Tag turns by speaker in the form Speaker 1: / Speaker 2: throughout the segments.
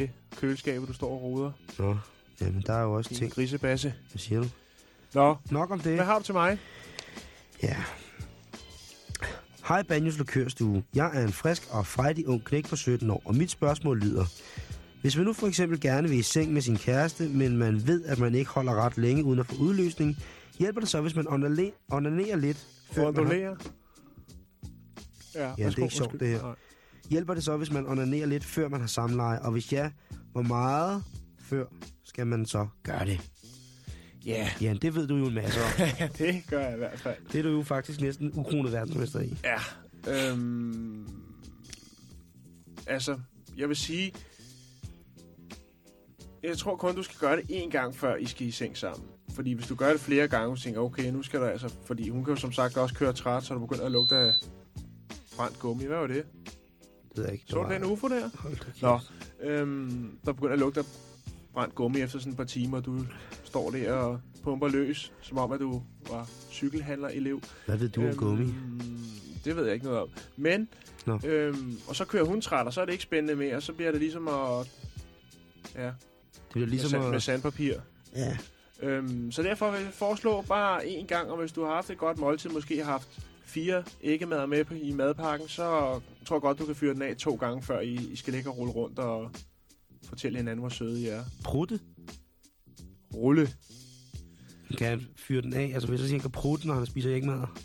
Speaker 1: det køleskab, du står og roder.
Speaker 2: Nå, jamen der er jo også
Speaker 1: Din
Speaker 2: ting.
Speaker 1: grisebasse.
Speaker 2: Hvad siger du?
Speaker 1: Nå,
Speaker 2: Nok om det.
Speaker 1: hvad har du til mig?
Speaker 2: Ja. Hej Banjos Lokørstue. Jeg er en frisk og frejdig ung knæk på 17 år, og mit spørgsmål lyder. Hvis man nu for eksempel gerne vil i seng med sin kæreste, men man ved, at man ikke holder ret længe uden at få udløsning, hjælper det så, hvis man onale- onanerer lidt? før man har-
Speaker 1: Fondolere? Ja,
Speaker 2: det er
Speaker 1: værsgo,
Speaker 2: ikke sjovt,
Speaker 1: undskyld.
Speaker 2: det her.
Speaker 1: Nej.
Speaker 2: Hjælper det så, hvis man onanerer lidt, før man har samleje? Og hvis ja, hvor meget før skal man så gøre det?
Speaker 1: Ja,
Speaker 2: Ja, det ved du jo en masse om.
Speaker 1: det gør jeg i hvert fald.
Speaker 2: Det er du jo faktisk næsten ukronet verdensmester i.
Speaker 1: Ja, øhm, altså, jeg vil sige, jeg tror kun, du skal gøre det én gang, før I skal i seng sammen. Fordi hvis du gør det flere gange, så tænker okay, nu skal der altså... Fordi hun kan jo som sagt også køre træt, så du begynder at lugte af brændt gummi. Hvad var det?
Speaker 2: Ved jeg ikke.
Speaker 1: Så du den UFO der? Nå, øhm, der begynder at lugte af brændt gummi efter sådan et par timer. Du står der og pumper løs, som om at du var cykelhandler-elev.
Speaker 2: Hvad ved du om gummi?
Speaker 1: Øhm, det ved jeg ikke noget om. Men,
Speaker 2: Nå.
Speaker 1: øhm, og så kører hun træt, og så er det ikke spændende mere. Så bliver det ligesom at... Ja,
Speaker 2: Det bliver
Speaker 1: ligesom med, sand, med
Speaker 2: at...
Speaker 1: sandpapir.
Speaker 2: Ja.
Speaker 1: Øhm, så derfor vil jeg foreslå bare én gang, og hvis du har haft et godt måltid, måske har haft fire æggemader med på, i madpakken, så tror jeg godt, du kan fyre den af to gange, før I, I skal ligge og rulle rundt og fortælle hinanden, hvor søde I er.
Speaker 2: Prutte?
Speaker 1: Rulle.
Speaker 2: Kan han fyre den af? Altså hvis jeg siger, han kan prutte, når han spiser ægmadder?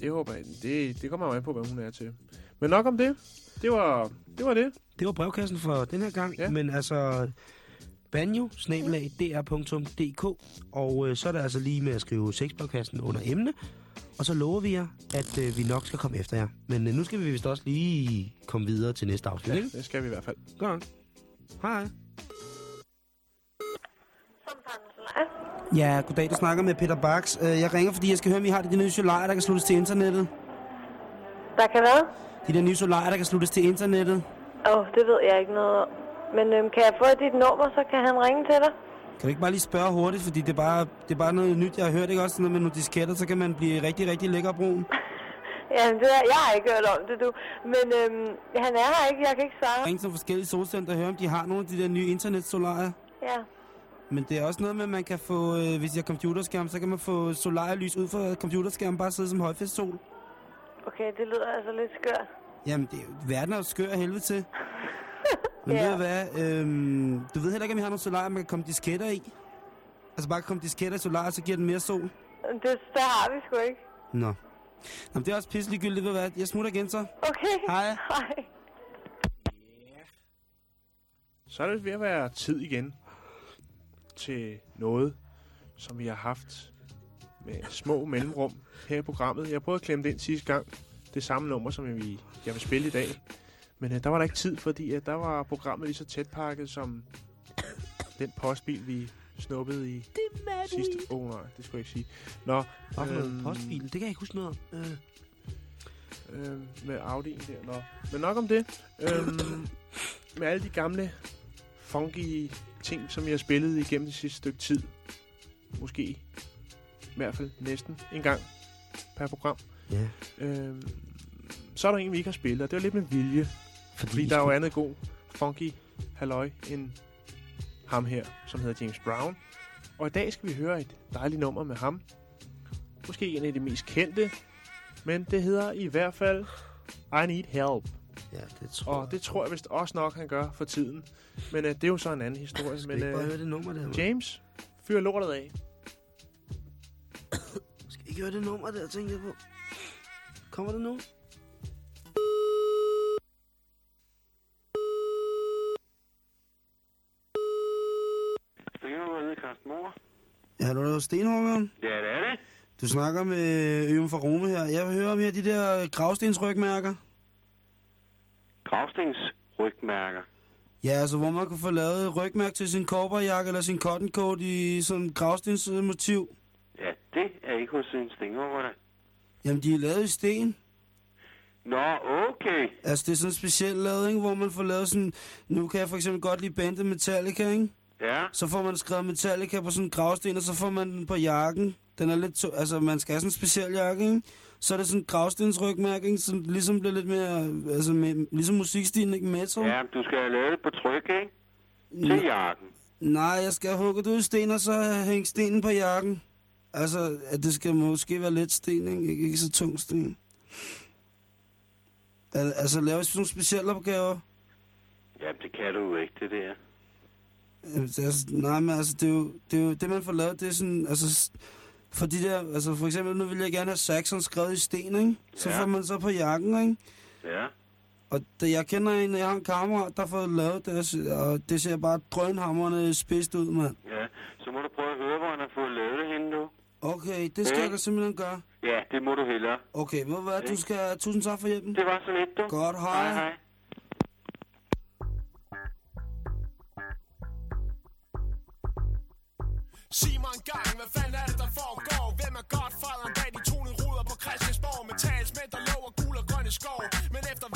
Speaker 1: Det håber jeg. Det, det kommer an på, hvad hun er til. Men nok om det. Det var det. Var det.
Speaker 2: Det var brevkassen for den her gang.
Speaker 1: Ja.
Speaker 2: Men altså... banjo dr.dk og øh, så er der altså lige med at skrive sexbrevkassen under emne. Og så lover vi jer, at øh, vi nok skal komme efter jer. Men øh, nu skal vi vist også lige komme videre til næste afsnit,
Speaker 1: Ja,
Speaker 2: ikke?
Speaker 1: det skal vi i hvert fald.
Speaker 2: Godt nok. Hej.
Speaker 3: Ja.
Speaker 2: Ja, goddag. Du snakker med Peter Bax. Øh, Jeg ringer, fordi jeg skal høre, om I har de nye solarier, der kan sluttes til internettet.
Speaker 3: Der kan hvad?
Speaker 2: De der nye solarier, der kan sluttes til internettet.
Speaker 3: Åh, oh, det ved jeg ikke noget om. Men øhm, kan jeg få dit nummer, så kan han ringe til dig?
Speaker 2: Kan du ikke bare lige spørge hurtigt, fordi det er bare, det er bare noget nyt, jeg har hørt, ikke også? Sådan noget med nogle disketter, så kan man blive rigtig, rigtig lækker brun.
Speaker 3: Jamen, det er, jeg har ikke hørt om det, du. Men øhm, han er her ikke, jeg kan ikke svare.
Speaker 2: Ring til forskellige solcenter og høre, om de har nogle af de der nye internetsolarier.
Speaker 3: Ja.
Speaker 2: Men det er også noget med, at man kan få, øh, hvis jeg har computerskærm, så kan man få solarlys ud fra computerskærmen, bare sidde som højfestsol.
Speaker 3: Okay, det lyder altså lidt skørt.
Speaker 2: Jamen, det er, verden er jo skør af helvede til. Men
Speaker 3: Ja.
Speaker 2: ved du hvad, øhm, du ved heller ikke, om vi har nogle solarier, man kan komme disketter i? Altså bare komme disketter i solarier, så giver den mere sol?
Speaker 3: Det, det har vi sgu ikke.
Speaker 2: Nå. Nå, men det er også pisselig gyldigt, ved du hvad? Jeg smutter igen så.
Speaker 3: Okay.
Speaker 2: Hej.
Speaker 3: Hej.
Speaker 1: Så er det ved at være tid igen til noget, som vi har haft med små mellemrum her i programmet. Jeg prøvede at klemme det ind sidste gang. Det samme nummer, som jeg, jeg vil spille i dag. Men øh, der var der ikke tid, fordi øh, der var programmet lige så tæt pakket som den postbil, vi snuppede i sidste... Åh oh, nej, det skulle jeg ikke sige. Nå,
Speaker 2: Hvad for noget
Speaker 1: øhm,
Speaker 2: postbil? Det kan jeg ikke huske noget om. Øh.
Speaker 1: øh, med Audi'en der. Nå. Men nok om det. Øhm, med alle de gamle funky ting, som jeg har spillet igennem det sidste stykke tid. Måske i hvert fald næsten en gang per program.
Speaker 2: Ja,
Speaker 1: Øhm, så er der en, vi ikke har spillet, og det er lidt med vilje.
Speaker 2: Fordi,
Speaker 1: Fordi der er jo andet god funky halløj end ham her, som hedder James Brown. Og i dag skal vi høre et dejligt nummer med ham. Måske en af de mest kendte, men det hedder i hvert fald I Need Help.
Speaker 2: Ja, det tror
Speaker 1: Og det tror jeg vist også nok, han gør for tiden. Men uh, det er jo så en anden historie.
Speaker 2: Skal
Speaker 1: Men
Speaker 2: ikke bare
Speaker 1: uh,
Speaker 2: høre det nummer der? man?
Speaker 1: James, fyr lortet af.
Speaker 2: Skal ikke høre det nummer der, tænker jeg på. Kommer det nu?
Speaker 4: Stenhugger nede i Karsten
Speaker 2: Ja, hallo, det er Stenhuggeren.
Speaker 4: Ja, det er det.
Speaker 2: Du snakker med Øven fra Rome her. Jeg vil høre om her de der gravstensrygmærker.
Speaker 4: Gravstens rygmærker.
Speaker 2: Ja, altså hvor man kan få lavet rygmærk til sin korperjakke eller sin cotton coat i sådan gravstensmotiv.
Speaker 4: Ja, det er ikke hos en stenhugger, da.
Speaker 2: Jamen, de er lavet i sten.
Speaker 4: Nå, okay.
Speaker 2: Altså, det er sådan specielt lavet, ikke? Hvor man får lavet sådan... Nu kan jeg for eksempel godt lide bandet Metallica, ikke?
Speaker 4: Ja,
Speaker 2: Så får man skrevet Metallica på sådan en gravsten, og så får man den på jakken. Den er lidt... Altså, man skal have sådan en speciel jakke, ikke? Så er det sådan en gravstensrygmærke, ikke? Som ligesom bliver lidt mere... Altså, med, ligesom musikstilen, ikke? Metal.
Speaker 4: Ja, du skal have lavet det på tryk, ikke? Til jakken.
Speaker 2: Nej, jeg skal hugge det ud i sten, og så hænge stenen på jakken. Altså, at det skal måske være let sten, ikke? Ikke, ikke så tung sten. Al- Altså, lave sådan nogle specielle opgaver.
Speaker 4: Ja, det kan du jo ikke, det der.
Speaker 2: Er, altså- nej, men altså, det er, jo, det er jo det, man får lavet, det er sådan, altså, for de der, altså for eksempel, nu vil jeg gerne have Saxon skrevet i sten, ikke? Så
Speaker 4: Ja.
Speaker 2: får man så på jakken, ikke?
Speaker 4: Ja.
Speaker 2: Og det, jeg kender en, jeg har en kammerat, der har fået lavet det, og det ser bare drønhamrende spidst ud, mand.
Speaker 4: Ja, så må du prøve at høre, hvor han har fået lavet det henne, du.
Speaker 2: Okay, det skal
Speaker 4: Ja.
Speaker 2: jeg simpelthen gøre.
Speaker 4: Ja, det må du hellere.
Speaker 2: Okay, du hvad, du skal, tusind tak for hjælpen.
Speaker 4: Det var så lidt, du.
Speaker 2: Godt, hej.
Speaker 4: Hej, hej.
Speaker 1: Sig mig en gang, hvad fanden er det, der foregår? Hvem er godt godfatheren bag de tonede ruder på Christiansborg? Med talsmænd, der lover gul og grønne skov. Men efter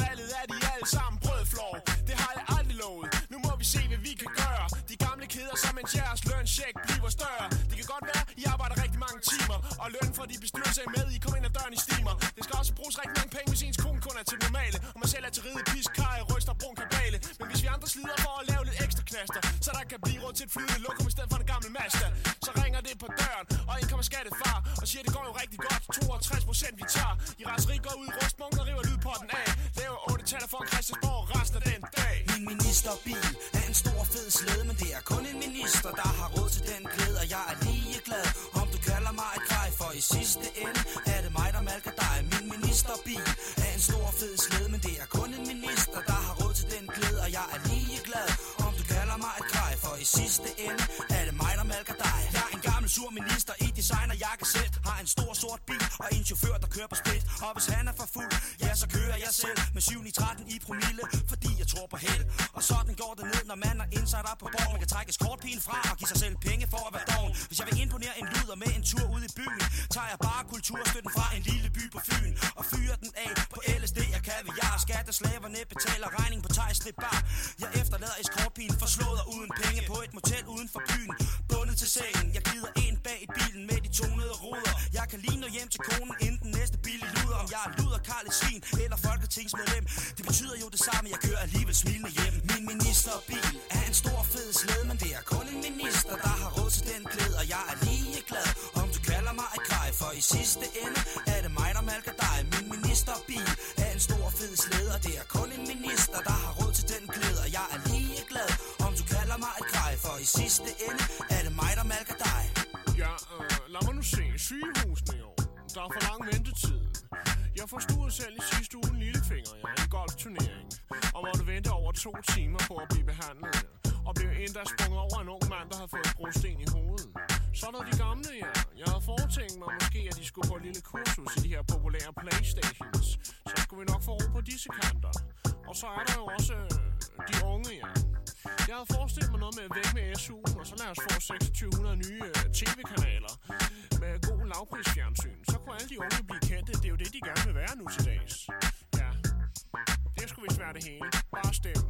Speaker 1: mens jeres lønsjek bliver større. Det kan godt være, I arbejder rigtig mange timer. Og løn for de bestyrelser er med, I kommer ind ad døren i stimer. Det skal også bruges rigtig mange penge, hvis ens kone kun er til normale. Og man selv er til ride pis, kaj, ryster, brun kabale. Men hvis vi andre slider for at lave lidt ekstra knaster, så der kan blive råd til et flydende lokum i stedet for en gammel Mazda. Så ringer det på døren, og en kommer skattefar og siger, det går jo rigtig godt. 62 procent vi tager. I raseri går ud i rustmunken og river lydpotten af. Laver 8 taler for en Christiansborg resten af den dag.
Speaker 5: Min ministerbil. Af en stor fed slæde, men det er kun en minister, der har råd til den glæde, og jeg er lige glad, om du kalder mig et grej, for i sidste ende er det mig, der malker dig. Min ministerbil af en stor fed slæde, men det er kun en minister, der har råd til den glæde, og jeg er lige glad, om du kalder mig et grej, for i sidste ende er det mig, der malker dig. Jeg er en gammel sur minister i designer jakkesæt, har en stor sort bil og en chauffør, der kører på split. Og hvis han er for fuld, ja, så kører jeg selv. Med 7 i 13 i promille, for går på held. Og sådan går det ned, når man er insider på borgen. Man kan trække skortpilen fra og give sig selv penge for at være doven. Hvis jeg vil imponere en luder med en tur ud i byen, tager jeg bare kulturstøtten fra en lille by på Fyn og fyrer den af på LSD og kaviar. Skatteslaverne betaler regning på Thai Bar. Jeg efterlader eskortpilen forslået og uden penge på et motel uden for byen. Bundet til sengen, jeg glider ind bag i bilen med de tonede ruder. Jeg kan lige nå hjem til konen inden den næste bil i. Om jeg er luder, Karl et svin eller folketingsmedlem. Det betyder jo det samme, jeg kører alligevel smilende hjem. Min ministerbil er en stor fed slæde, men det er kun en minister, der har råd til den glæde. Og jeg er lige glad, om du kalder mig et grej, for i sidste ende er det mig, der malker dig. Min ministerbil er en stor fed slæde, og det er kun en minister, der har råd til den glæde. Og jeg er lige glad, om du kalder mig et grej, for i sidste ende er det mig, der malker dig.
Speaker 1: Ja, øh, lad mig nu se. Sygehusene i år. Der er for lang ventetid. Jeg forstod selv i sidste uge en lillefinger, ja, en golfturnering. Og måtte vente over to timer på at blive behandlet. Ja. Og blev endda sprunget over en ung mand, der havde fået brosten i hovedet. Så er der de gamle, ja. Jeg havde foretænkt mig måske, at de skulle på et lille kursus i de her populære Playstations. Så skulle vi nok få ro på disse kanter. Og så er der jo også øh, de unge, ja. Jeg havde forestillet mig noget med væk med SU, og så lad os få 2600 nye øh, tv-kanaler med god lavprisfjernsyn. Så kunne alle de unge blive kendte. Det er jo det, de gerne vil være nu til dags. Ja, det skulle vist være det hele. Bare stem.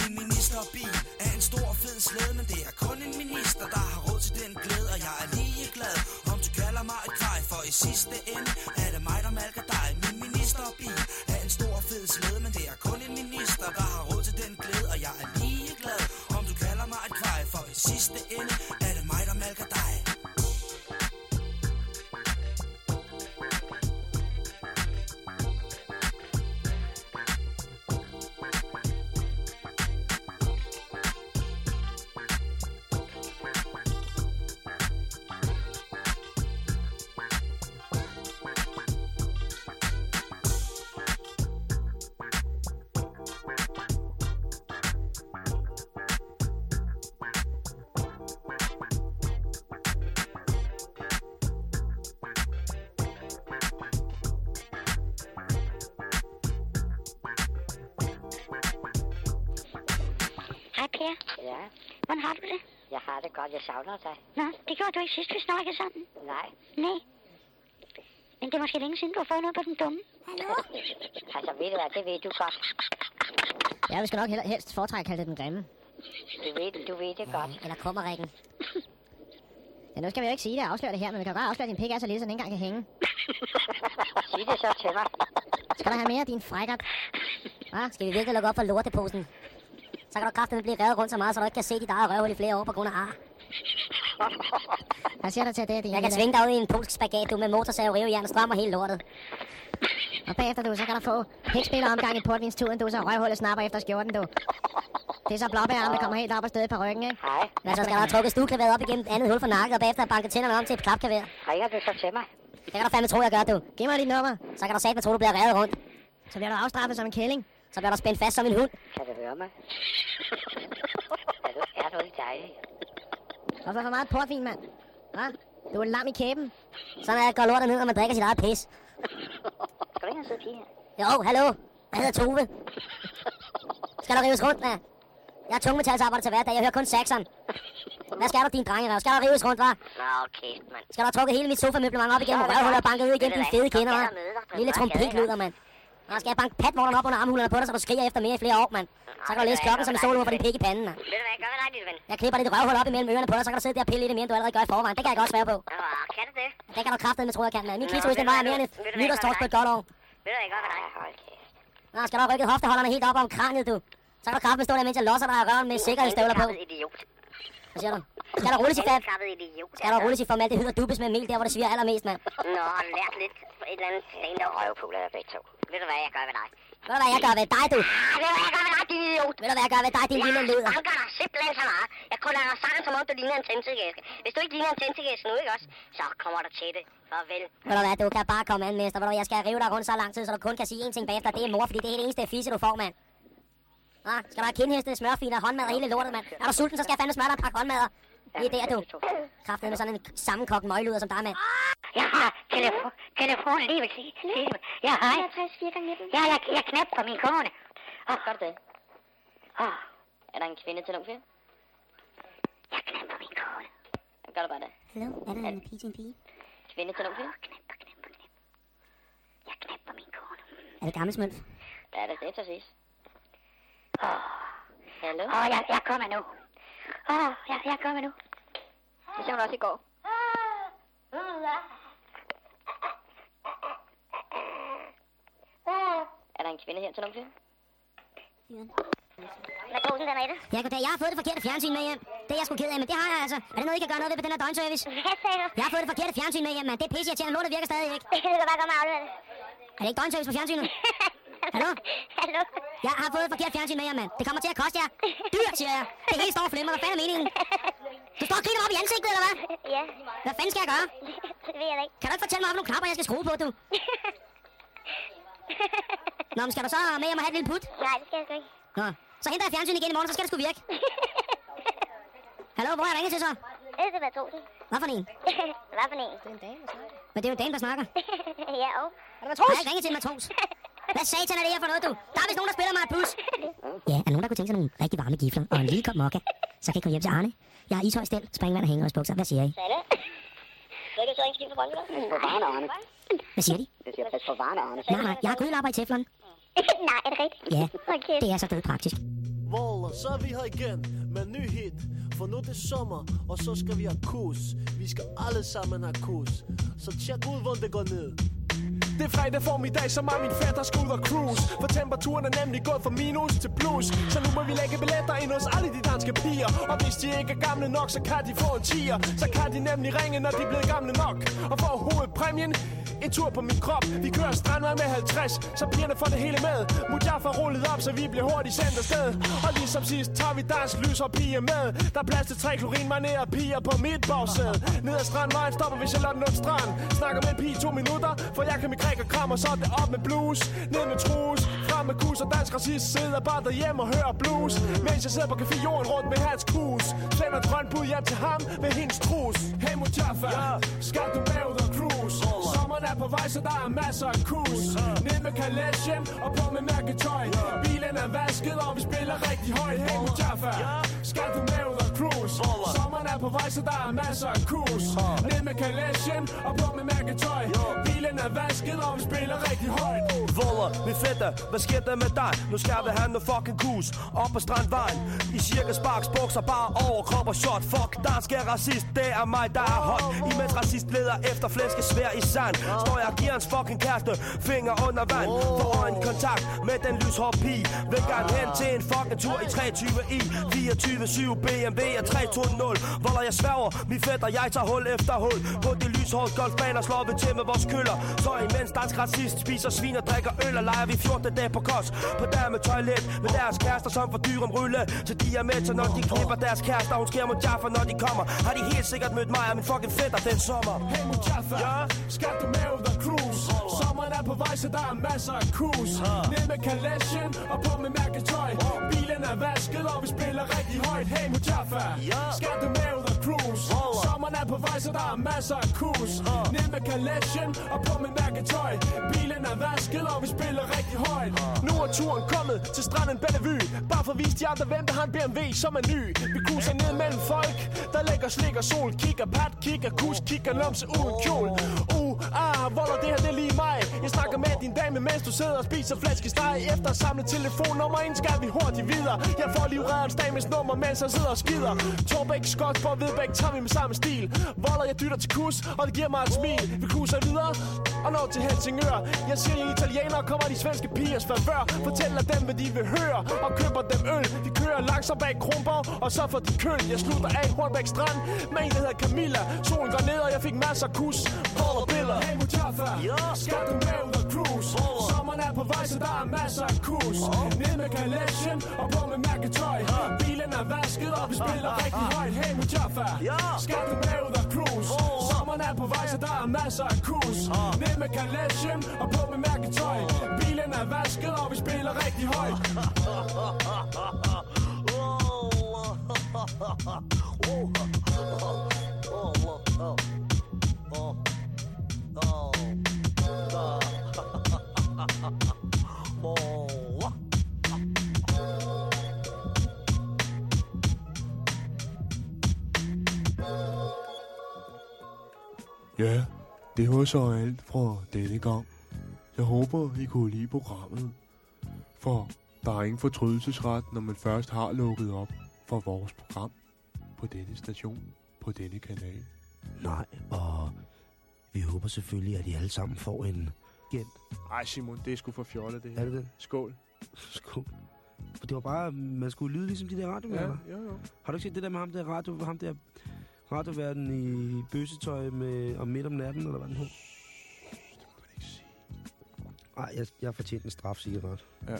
Speaker 5: Min ministerbil er en stor fed slæde, men det er kun en minister, der har råd til den glæde, og jeg er lige glad, om du kalder mig et grej, for i sidste ende er det mig, der malker dig. Min ministerbil er en stor fed slæde, men det er kun en minister, der har råd til den glæde, og jeg er lige glad, om du kalder mig et grej, for i sidste ende det
Speaker 6: godt. Jeg savner dig.
Speaker 7: Nå, det gjorde du ikke sidst, vi snakkede sammen.
Speaker 6: Nej.
Speaker 7: Nej. Men det er måske længe siden, du har fået noget på den dumme. Hallo?
Speaker 6: Altså, ved du hvad, det ved du godt.
Speaker 8: Ja, vi skal nok heller- helst foretrække kalde det den grimme.
Speaker 6: Du ved, du ved det godt.
Speaker 8: Eller kummerrækken. Ja, nu skal vi jo ikke sige det og afsløre det her, men vi kan godt afsløre, at din pik er så lille, så den ikke engang kan hænge.
Speaker 6: Sig det så til mig.
Speaker 8: Skal du have mere, din frækkert? Hva?
Speaker 9: Skal vi virkelig lukke op for lorteposen? Så kan du kraftigt blive revet rundt så meget, så du ikke kan se dit eget røvhul i flere år på grund af ar.
Speaker 8: Hvad siger du til det, din
Speaker 9: Jeg kan tvinge dig ud i en polsk spagat, du med motorsav, rivejern, og hele lortet.
Speaker 8: Og bagefter, du, så kan du få pikspiller omgang i portvinsturen, du, så røvhullet snapper efter skjorten, du. Det er så blåbæren, der kommer helt op og støde på ryggen, ikke?
Speaker 6: Hej.
Speaker 9: Hvad så skal der have trukket stueklaværet op igennem andet hul for nakken, og bagefter banke tænderne om til et klapklaver?
Speaker 6: Ringer du så til mig?
Speaker 9: Det kan du fandme tro, jeg gør, du.
Speaker 8: Giv mig dit nummer,
Speaker 9: Så kan du satme tro, du bliver revet rundt.
Speaker 8: så bliver du afstraffet som en kælling.
Speaker 9: Så bliver du spændt fast som en hund.
Speaker 6: Kan du høre mig? er du er du ikke dejlig?
Speaker 8: Hvorfor for meget portvin, mand? Hva? Du er lam i kæben.
Speaker 9: Sådan er det går lortet ned, når man drikker sit eget pis.
Speaker 6: Skal du ikke have en sød pige her?
Speaker 9: Jo, hallo. Jeg hedder Tove. Skal der rives rundt, med? Jeg er tungmetalsarbejder til hverdag. Jeg hører kun saxon. Hvad skal du, din drengerøv? Skal der rives rundt, hva'?
Speaker 6: Nå, kæft, mand.
Speaker 9: Skal der have trukket hele mit sofamøblement op igennem
Speaker 6: Så
Speaker 9: røvhullet og banket ud igennem dine fede kinder, hva'? Lille
Speaker 6: dreng.
Speaker 9: trompetluder, mand. Nå, skal jeg banke patvorterne op under armhulerne på dig, så du skriger efter mere i flere år, mand. Så kan du læse klokken som en sol for din pik i panden, mand.
Speaker 6: Ved du hvad, gør med dig, ven?
Speaker 9: Jeg klipper dit røvhul op imellem ørerne på dig, så kan du sidde der og pille lidt mere, end du allerede gør i forvejen. Det kan jeg godt svære på.
Speaker 6: Nå, kan du det?
Speaker 9: Det kan du kraftedeme tro, jeg kan, mand. Min klitoris, den
Speaker 6: ved
Speaker 9: vejer mere end
Speaker 6: ved
Speaker 9: et nytårstors på et godt år.
Speaker 6: Ved du hvad, gør med dig?
Speaker 9: Nå, skal du have rykket hofteholderne helt op om kraniet, du. Så kan du kraftedeme stå der, mens jeg losser dig i røven med sikkerhedsstøvler på.
Speaker 6: Idiot.
Speaker 9: Hvad siger du? Skal der rulles i fat? Skal der rulles i formaldehyd og dubes med mel der, hvor det sviger allermest, mand?
Speaker 6: Nå, har lært lidt et eller andet stand-up røvpul af begge to. Ved du hvad, jeg gør ved dig?
Speaker 9: Ved du hvad jeg gør ved dig, du?
Speaker 6: Ah, ved du hvad, jeg gør ved dig, din idiot?
Speaker 9: Ved du hvad jeg gør ved dig, din lille
Speaker 6: Jeg
Speaker 9: luder?
Speaker 6: banker dig simpelthen så meget. Jeg kunder dig sammen, som om du ligner en tændstikkæske. Hvis du ikke ligner en tændstikkæske nu, ikke også? Så kommer du til det. Farvel.
Speaker 9: Ved du hvad, du kan bare komme an, mester. Ved du hvad, jeg skal rive dig rundt så lang tid, så du kun kan sige én ting bagefter. Det er mor, fordi det er det eneste fisse, du får, mand. Nå, skal du have kindheste, smørfiner, håndmad og hele lortet, mand? Er du sulten, så skal jeg fandme smøre dig en pakke håndmadder. Det er der, du. Kraftet med sådan en sammenkogt møgluder som dig, mand.
Speaker 6: Jeg har telefon, telefon lige ved siden. Ja, hej.
Speaker 9: 60, 4 gange 19.
Speaker 6: Ja, jeg, jeg knap på min kone. Åh,
Speaker 9: Gør du det?
Speaker 6: åh,
Speaker 9: Er der en kvinde til nogen film?
Speaker 6: jeg knap på min kone.
Speaker 9: Gør du bare det.
Speaker 8: Hallo, er der en pige til en pige?
Speaker 9: Kvinde til nogen film?
Speaker 6: Knap, knap, knap. Jeg knap på min kone.
Speaker 8: Er det gammel smølf?
Speaker 9: Ja, det er det præcis.
Speaker 6: Åh,
Speaker 9: Hallo?
Speaker 6: åh, jeg, jeg kommer nu. Åh, jeg, jeg kommer nu.
Speaker 9: Det så hun også i går. Er der en kvinde her til nogen film?
Speaker 6: Hvad er kosen, Annette?
Speaker 8: Ja, goddag. Jeg har fået det forkerte fjernsyn med hjem. Det er jeg sgu ked af, men det har jeg altså. Er det noget, I kan gøre noget ved på den her døgnservice?
Speaker 6: Hvad sagde du?
Speaker 8: Jeg har fået det forkerte fjernsyn med hjem, mand. Det er pisse irriterende. Lortet virker stadig ikke.
Speaker 6: Du kan bare komme og aflevere det.
Speaker 8: Er det ikke døgnservice på fjernsynet? Hallo?
Speaker 6: Hallo?
Speaker 8: Jeg har fået et forkert fjernsyn med hjem, mand. Det kommer til at koste jer. Dyrt, siger jeg. Det hele står og flimmer. Hvad fanden er meningen? Du står og griner op i ansigtet, eller hvad?
Speaker 6: Ja,
Speaker 8: Hvad fanden skal jeg gøre?
Speaker 6: det ved jeg da ikke.
Speaker 8: Kan du ikke fortælle mig, hvilke knapper jeg skal skrue på, du? Nå, men skal du så med hjem og have et lille put?
Speaker 6: Nej, det skal jeg sgu ikke.
Speaker 8: Nå, så henter jeg fjernsyn igen i morgen, så skal det sgu virke. Hallo, hvor er jeg ringet til så?
Speaker 6: Det er Matrosen.
Speaker 8: Hvad for en?
Speaker 6: Hvad for en?
Speaker 8: Men det er jo en dame, der snakker.
Speaker 6: ja, og?
Speaker 8: Er det matros? Jeg har ikke ringet til en matros. Hvad satan er det her for noget, du? Der er vist nogen, der spiller mig et bus. Ja, er nogen, der kunne tænke sig nogle rigtig varme gifler og en lille kop mokka? Så kan I komme hjem til Arne. Jeg har ishøj stel, springvand og hængerøjsbukser. Hvad siger I?
Speaker 6: Salle? Skal ikke så ikke skifte på Brøndby? På Varne, Arne.
Speaker 8: Hvad siger de?
Speaker 6: Det siger pas på Varne, Arne.
Speaker 8: Nej, nej, jeg har guldelapper i teflon.
Speaker 6: Nej, er det rigtigt?
Speaker 8: Ja,
Speaker 6: Okay.
Speaker 8: det er så død praktisk.
Speaker 10: Voller, så er vi her igen med en ny hit For nu er det sommer, og så skal vi have kus Vi skal alle sammen have kus Så tjek ud, hvor det går ned
Speaker 1: det er fredag formiddag, så mig min fætter skal ud og cruise. For temperaturen er nemlig gået fra minus til plus. Så nu må vi lægge billetter ind hos alle de danske piger. Og hvis de ikke er gamle nok, så kan de få en tier. Så kan de nemlig ringe, når de er blevet gamle nok. Og få præmien. En tur på min krop. Vi kører strandvej med 50 Så pigerne får det hele med. Mujaffa rullet op, så vi bliver hurtigt sendt afsted. Og ligesom sidst tager vi dansk lys og pige med. Der er plads til tre klorinmanerer piger på mit bagsæde. Ned ad strandvejen stopper vi Charlottenlund Strand. Snakker med en pige i to minutter For jeg kan med kræk og kram og så er det op med blues. Ned med trus, frem med kus og dansk racist Sidder bare derhjemme og hører blues. Mens jeg sidder på café jorden rundt med hans kus Sender et grønt bud hjem til ham med hendes trus. Hey Mujaffa, skal du med ud og cruise? Sommeren er på vej, så der er masser af kus Ned med kalæsjen og på med mærketøj Bilen er vasket, og vi spiller rigtig højt. Hey Mujaffa, skal du med
Speaker 11: er på vej, så der er masser af kus Ned med kalæsjen og på med mærketøj. Bilen er vasket, og vi spiller rigtig højt.
Speaker 12: Voller, min fætter, hvad sker der med dig? Nu skal vi have noget fucking kus Op på strandvejen. I cirka sparks, bukser, bare over krop og shot. Fuck, der skal racist, det er mig, der er hot. Imens racist leder efter flæske svær i sand. Står jeg og giver hans fucking kæreste finger under vand. For øjenkontakt med den lyshårde pige. Vil gerne hen til en fucking tur i 23 i. 24-7 BMW og 320 Voller jeg sværger, min fætter, jeg tager hul efter hul. På de lyshårede golfbaner slår vi til med vores køller. Så imens dansk racist spiser svin og drikker øl Og leger vi 14 dage på kos. På der med toilet med deres kærester som for dyr om rulle. Så de er med til når de klipper deres kærester. Hun sker mod Jaffa når de kommer. Har de helt sikkert mødt mig og min fucking fætter den sommer.
Speaker 11: Hey Mujafa, ja? skal du med ud og cruise? Er på vej, så der er masser af kus. Ned med kalæsjen og på med mærketøj Bilen er vasket, og vi spiller rigtig højt. Hey Mujafa, ja? skal du med ud og cruise? Sommeren er på vej, så der er masser af kus. Ned med kalæsjen og på med mærketøj Bilen er vasket, og vi spiller rigtig højt. Nu er turen kommet til stranden Bellevue. Bare for at vise de andre, hvem der har en BMW, som er ny. Vi cruiser ned mellem folk, der lægger slik og sol. Kigger pat, kigger kus, kigger lumse uden kjol ah, volder, det her det er lige mig. Jeg snakker med din dame, mens du sidder og spiser flæskesteg Efter at samle telefonnummer ind, skal vi hurtigt videre. Jeg får livrørens dames nummer, mens jeg sidder og skider. Torbæk, Skotsborg, Vedbæk, tager vi med samme stil. Volder, jeg dytter til kus, og det giver mig et smil. Vi kuser videre og når til Helsingør. Jeg siger i italiener, kommer de svenske pigers favør. Fortæller dem, hvad de vil høre, og køber dem øl. Vi kører langsomt bag krumper, og så får de køl. Jeg slutter af Hornbæk Strand med en, der hedder Camilla. Solen går ned, og jeg fik masser af kus. Volder, og billeder Hey Mujafa, skal du med ud og cruise? Sommeren er på vej, så der er masser af kus. Ned med kalæsjen og på med mærketøj Bilen er vasket, og vi spiller rigtig højt. Hey Mujafa, skal du med ud og cruise? Sommeren er på vej, så der er masser af kus. Ned med kalæsjen og på med mærketøj Bilen er vasket, og vi spiller rigtig højt
Speaker 1: Ja, det var så alt fra denne gang. Jeg håber, I kunne lide programmet. For der er ingen fortrydelsesret, når man først har lukket op for vores program på denne station, på denne kanal.
Speaker 2: Nej, og vi håber selvfølgelig, at I alle sammen får en igen.
Speaker 1: Ej Simon, det er sgu for fjollet det her.
Speaker 2: Er det det?
Speaker 1: Skål.
Speaker 2: Skål. For det var bare, man skulle lyde ligesom de der radioværter.
Speaker 1: Ja, jo, jo.
Speaker 2: Har du ikke set det der med ham der, radio, ham der radioverden i bøsetøj med, om midt om natten, eller hvad den hed? Nej, jeg, jeg har fortjent en straf, cigaret.
Speaker 1: Ja.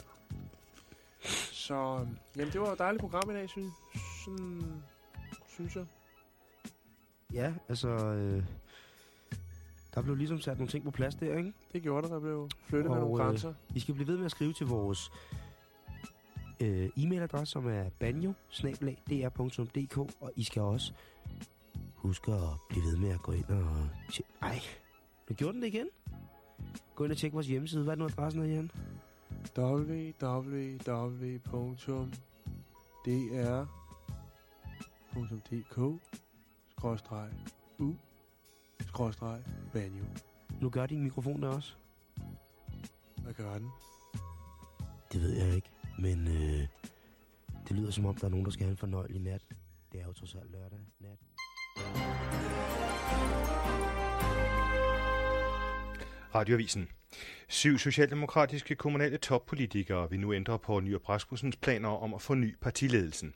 Speaker 1: Så, øhm, jamen det var et dejligt program i dag, synes, sådan, synes jeg.
Speaker 2: Ja, altså... Øh, der blev ligesom sat nogle ting på plads der, ikke?
Speaker 1: Det gjorde der, der blev flyttet med nogle grænser.
Speaker 2: Øh, I skal blive ved med at skrive til vores øh, e-mailadresse, som er banjo og I skal også huske at blive ved med at gå ind og... Ej, nu gjorde den det igen. Gå ind og tjek vores hjemmeside. Hvad er nu adressen er, Jan?
Speaker 1: www.dr.dk skråstreg banjo.
Speaker 2: Nu gør din mikrofon der også.
Speaker 1: Hvad gør den?
Speaker 2: Det ved jeg ikke, men øh, det lyder som om, der er nogen, der skal have en fornøjelig nat. Det er jo trods alt lørdag nat.
Speaker 13: Radioavisen. Syv socialdemokratiske kommunale toppolitikere vil nu ændre på Nyrup Rasmussens planer om at forny partiledelsen.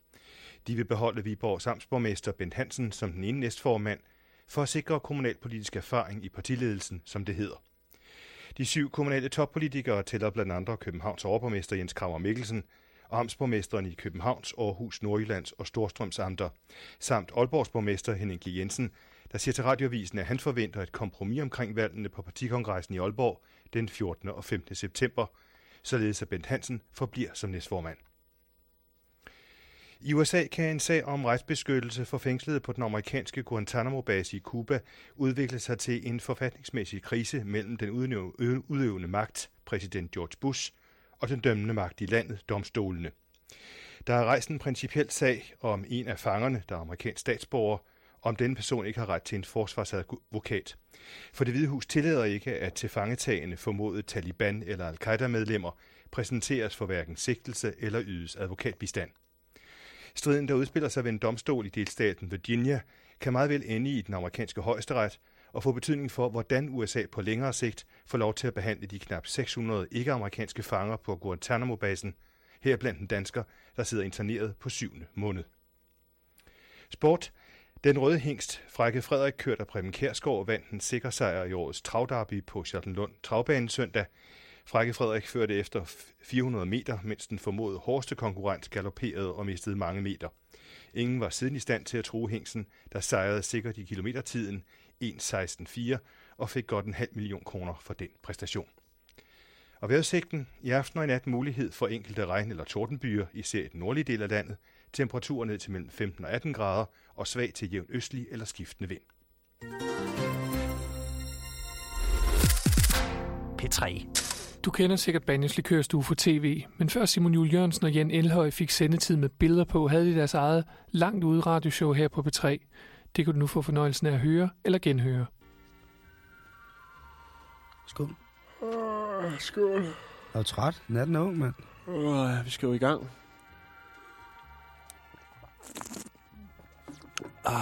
Speaker 13: De vil beholde Viborgs amtsborgmester Bent Hansen som den ene næstformand, for at sikre kommunalpolitisk erfaring i partiledelsen, som det hedder. De syv kommunale toppolitikere tæller blandt andre Københavns overborgmester Jens Kramer Mikkelsen, amtsborgmesteren i Københavns, Aarhus, Nordjyllands og Storstrøms amter, samt Aalborgs borgmester Henning G. Jensen, der siger til radioavisen, at han forventer et kompromis omkring valgene på partikongressen i Aalborg den 14. og 15. september, således at Bent Hansen forbliver som næstformand. I USA kan en sag om retsbeskyttelse for fængslede på den amerikanske Guantanamo-base i Cuba udvikle sig til en forfatningsmæssig krise mellem den udøvende, magt, præsident George Bush, og den dømmende magt i landet, domstolene. Der er rejst en principiel sag om en af fangerne, der er amerikansk statsborger, om denne person ikke har ret til en forsvarsadvokat. For det hvide hus tillader ikke, at tilfangetagende formodet Taliban- eller al-Qaida-medlemmer præsenteres for hverken sigtelse eller ydes advokatbistand. Striden, der udspiller sig ved en domstol i delstaten Virginia, kan meget vel ende i den amerikanske højesteret og få betydning for, hvordan USA på længere sigt får lov til at behandle de knap 600 ikke-amerikanske fanger på Guantanamo-basen, her blandt en dansker, der sidder interneret på syvende måned. Sport. Den røde hængst, Frække Frederik kørt af Preben Kærsgaard, vandt en sikker sejr i årets travdarby på Charlottenlund Travbane søndag. Frække Frederik førte efter 400 meter, mens den formodede hårdeste konkurrent galopperede og mistede mange meter. Ingen var siden i stand til at tro hængsen, der sejrede sikkert i kilometertiden 1.16.4 og fik godt en halv million kroner for den præstation. Og vejrudsigten i aften og i nat mulighed for enkelte regn- eller tordenbyer, især i den nordlige del af landet. Temperaturer ned til mellem 15 og 18 grader og svag til jævn østlig eller skiftende vind.
Speaker 14: P3. Du kender sikkert Banjos Likørstue for tv, men før Simon Juhl Jørgensen og Jan Elhøj fik sendetid med billeder på, havde de deres eget langt ude radioshow her på P3. Det kan du nu få fornøjelsen af at høre eller genhøre.
Speaker 15: Skål.
Speaker 1: Uh, skål.
Speaker 15: Er du træt? Natten er ung, mand.
Speaker 1: Uh, vi skal jo i gang. Ah,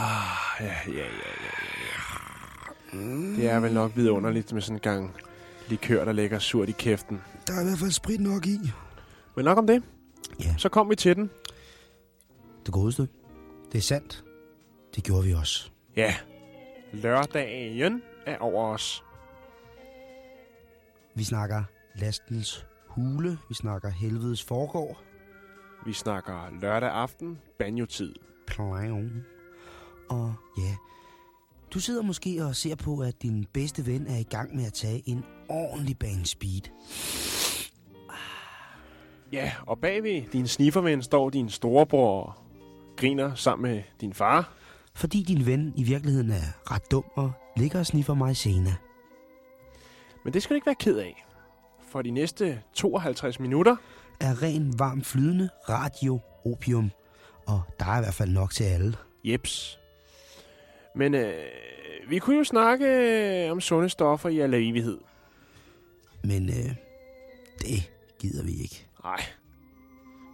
Speaker 1: ja, ja, ja, ja, ja.
Speaker 15: Mm.
Speaker 1: Det er vel nok vidunderligt med sådan en gang likør, der ligger surt i kæften.
Speaker 15: Der er i hvert fald sprit nok i.
Speaker 1: Men nok om det.
Speaker 15: Ja.
Speaker 1: Så kom vi til den.
Speaker 15: Det godeste. Det er sandt. Det gjorde vi også.
Speaker 1: Ja. Lørdagen er over os.
Speaker 15: Vi snakker lastens hule. Vi snakker helvedes forgård.
Speaker 1: Vi snakker lørdag aften, banjotid.
Speaker 15: Clown. Og ja, du sidder måske og ser på, at din bedste ven er i gang med at tage en ordentlig bane speed.
Speaker 1: Ja, og bagved din snifferven står din storebror og griner sammen med din far.
Speaker 15: Fordi din ven i virkeligheden er ret dum og ligger og sniffer mig senere.
Speaker 1: Men det skal du ikke være ked af. For de næste 52 minutter
Speaker 15: er ren, varm, flydende radio opium. Og der er i hvert fald nok til alle.
Speaker 1: Jeps. Men øh, vi kunne jo snakke øh, om sunde stoffer i al evighed.
Speaker 15: Men øh, det gider vi ikke.
Speaker 1: Nej.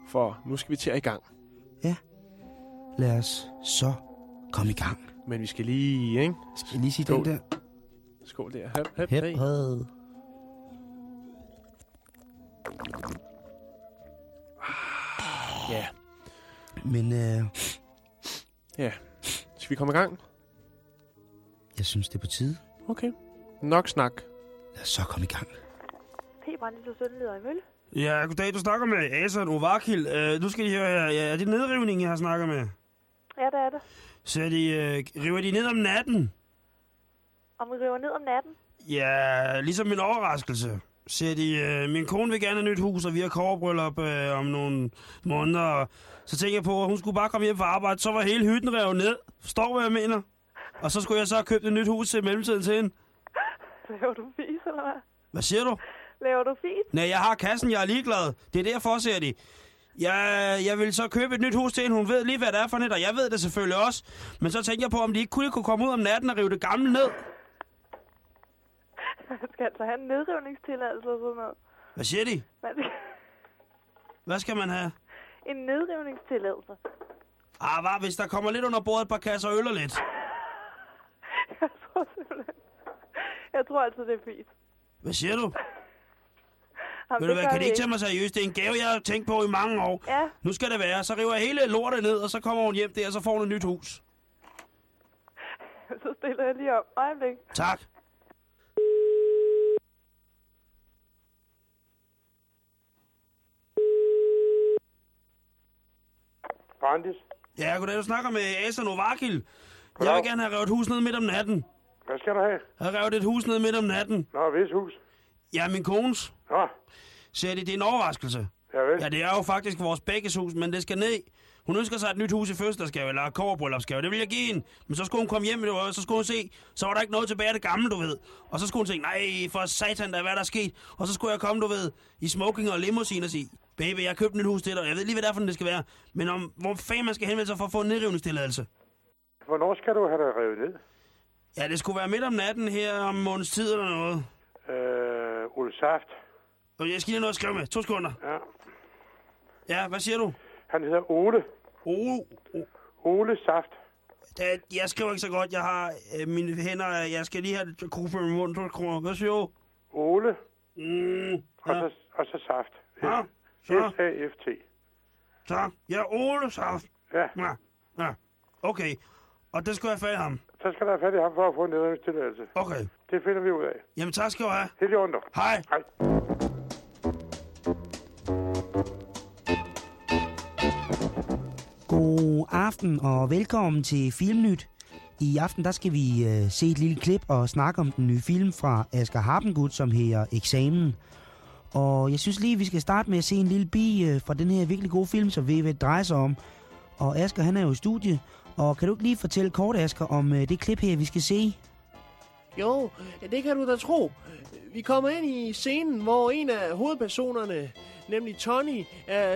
Speaker 1: For nu skal vi til at i gang.
Speaker 15: Ja. Lad os så komme i gang.
Speaker 1: Men vi skal lige, ikke?
Speaker 15: Skal lige sige
Speaker 1: Skål.
Speaker 15: den der?
Speaker 1: Skål der. Hep, Hep, hey.
Speaker 15: hey.
Speaker 1: Ja.
Speaker 15: Men øh,
Speaker 1: Ja. Skal vi komme i gang?
Speaker 15: Jeg synes, det er på tide.
Speaker 1: Okay. Nok snak.
Speaker 15: Lad os så komme i gang.
Speaker 16: P. Brandis og Søn leder i mølle.
Speaker 2: Ja, goddag. Du snakker med Asan Ovakil. Uh, nu skal I høre her. Ja, er det nedrivning, jeg har snakket med?
Speaker 16: Ja, det er det.
Speaker 2: Så er de, uh, river de ned om natten?
Speaker 16: Om vi river ned om natten?
Speaker 2: Ja, ligesom min overraskelse. Siger de, uh, min kone vil gerne have et nyt hus, og vi har kårebryllup uh, om nogle måneder. Så tænker jeg på, at hun skulle bare komme hjem fra arbejde, så var hele hytten revet ned. Forstår du, hvad jeg mener? Og så skulle jeg så have købt et nyt hus til mellemtiden til hende.
Speaker 16: Laver du fis, eller hvad?
Speaker 2: Hvad siger du?
Speaker 16: Laver du fis?
Speaker 2: Nej, jeg har kassen, jeg er ligeglad. Det er derfor, siger de. Jeg, jeg vil så købe et nyt hus til hende. Hun ved lige, hvad det er for net, og jeg ved det selvfølgelig også. Men så tænker jeg på, om de ikke kunne, kunne komme ud om natten og rive det gamle ned.
Speaker 16: Man skal altså have en nedrivningstilladelse og sådan noget.
Speaker 2: Hvad siger de?
Speaker 16: Man skal...
Speaker 2: Hvad skal man have?
Speaker 16: En nedrivningstilladelse.
Speaker 2: Ah, hvad, hvis der kommer lidt under bordet et par kasser øl og lidt.
Speaker 16: Jeg tror simpelthen... Jeg tror altså, det er fis.
Speaker 2: Hvad siger du?
Speaker 16: Jamen,
Speaker 2: Ved du
Speaker 16: det
Speaker 2: hvad, kan
Speaker 16: vi
Speaker 2: de ikke tage mig seriøst? Det er en gave, jeg har tænkt på i mange år.
Speaker 16: Ja.
Speaker 2: Nu skal det være. Så river jeg hele lortet ned, og så kommer hun hjem der, og så får hun et nyt hus.
Speaker 16: Så stiller jeg lige op. Øjeblik.
Speaker 2: Tak.
Speaker 17: Brandis,
Speaker 2: Ja, goddag, du snakker med Asa Novakil. Jeg vil gerne have revet et hus ned midt om natten.
Speaker 17: hvad skal du have?
Speaker 2: Jeg har revet et hus ned midt om natten.
Speaker 17: Nå, hvis hus.
Speaker 2: Ja, min kones.
Speaker 17: Nå,
Speaker 2: Siger de, det er en overraskelse.
Speaker 17: ja vel.
Speaker 2: Ja, det er jo faktisk vores begges hus, men det skal ned. Hun ønsker sig et nyt hus i fødselsdagsgave, eller kårbryllupsgave. Det vil jeg give hende. Men så skulle hun komme hjem, og så skulle hun se, så var der ikke noget tilbage af det gamle, du ved. Og så skulle hun tænke, nej, for satan, der er hvad der er sket. Og så skulle jeg komme, du ved, i smoking og limousine og sige, baby, jeg har købt et nyt hus til dig. Jeg ved lige, hvad det er for, det skal være. Men om, hvor fanden man skal henvende sig for at få en nedrivningstilladelse.
Speaker 17: Hvornår skal du have det revet ned?
Speaker 2: Ja, det skulle være midt om natten her om måneds tid eller noget.
Speaker 17: Øh, Ole Saft.
Speaker 2: Jeg skal lige noget at skrive med. To sekunder.
Speaker 17: Ja.
Speaker 2: Ja, hvad siger du?
Speaker 17: Han hedder Ole.
Speaker 2: Ole?
Speaker 17: Ole Saft.
Speaker 2: Det, jeg skriver ikke så godt. Jeg har øh, mine hænder... Jeg skal lige have det kruppe i munden. To sekunder. Hvad siger du?
Speaker 17: Ole.
Speaker 2: Mm,
Speaker 17: Og, så, og så Saft.
Speaker 2: Ja, så.
Speaker 17: S-A-F-T.
Speaker 2: Så. Ja, Ole Saft.
Speaker 17: Ja.
Speaker 2: Ja, ja. Okay. Og det skal jeg have fat i ham.
Speaker 17: Så skal der have fat i ham for at få en nedrivningstilladelse.
Speaker 2: Okay.
Speaker 17: Det finder vi ud af.
Speaker 2: Jamen, tak skal du have.
Speaker 17: Helt i orden.
Speaker 2: Hej.
Speaker 17: Hej.
Speaker 15: God aften og velkommen til Filmnyt. I aften der skal vi øh, se et lille klip og snakke om den nye film fra Asger Harpengut, som hedder Eksamen. Og jeg synes lige, vi skal starte med at se en lille bi øh, fra den her virkelig gode film, som det drejer sig om. Og Asger, han er jo i studie. Og kan du ikke lige fortælle kort, Asger, om øh, det klip her, vi skal se?
Speaker 1: Jo, det kan du da tro. Vi kommer ind i scenen, hvor en af hovedpersonerne, nemlig Tony,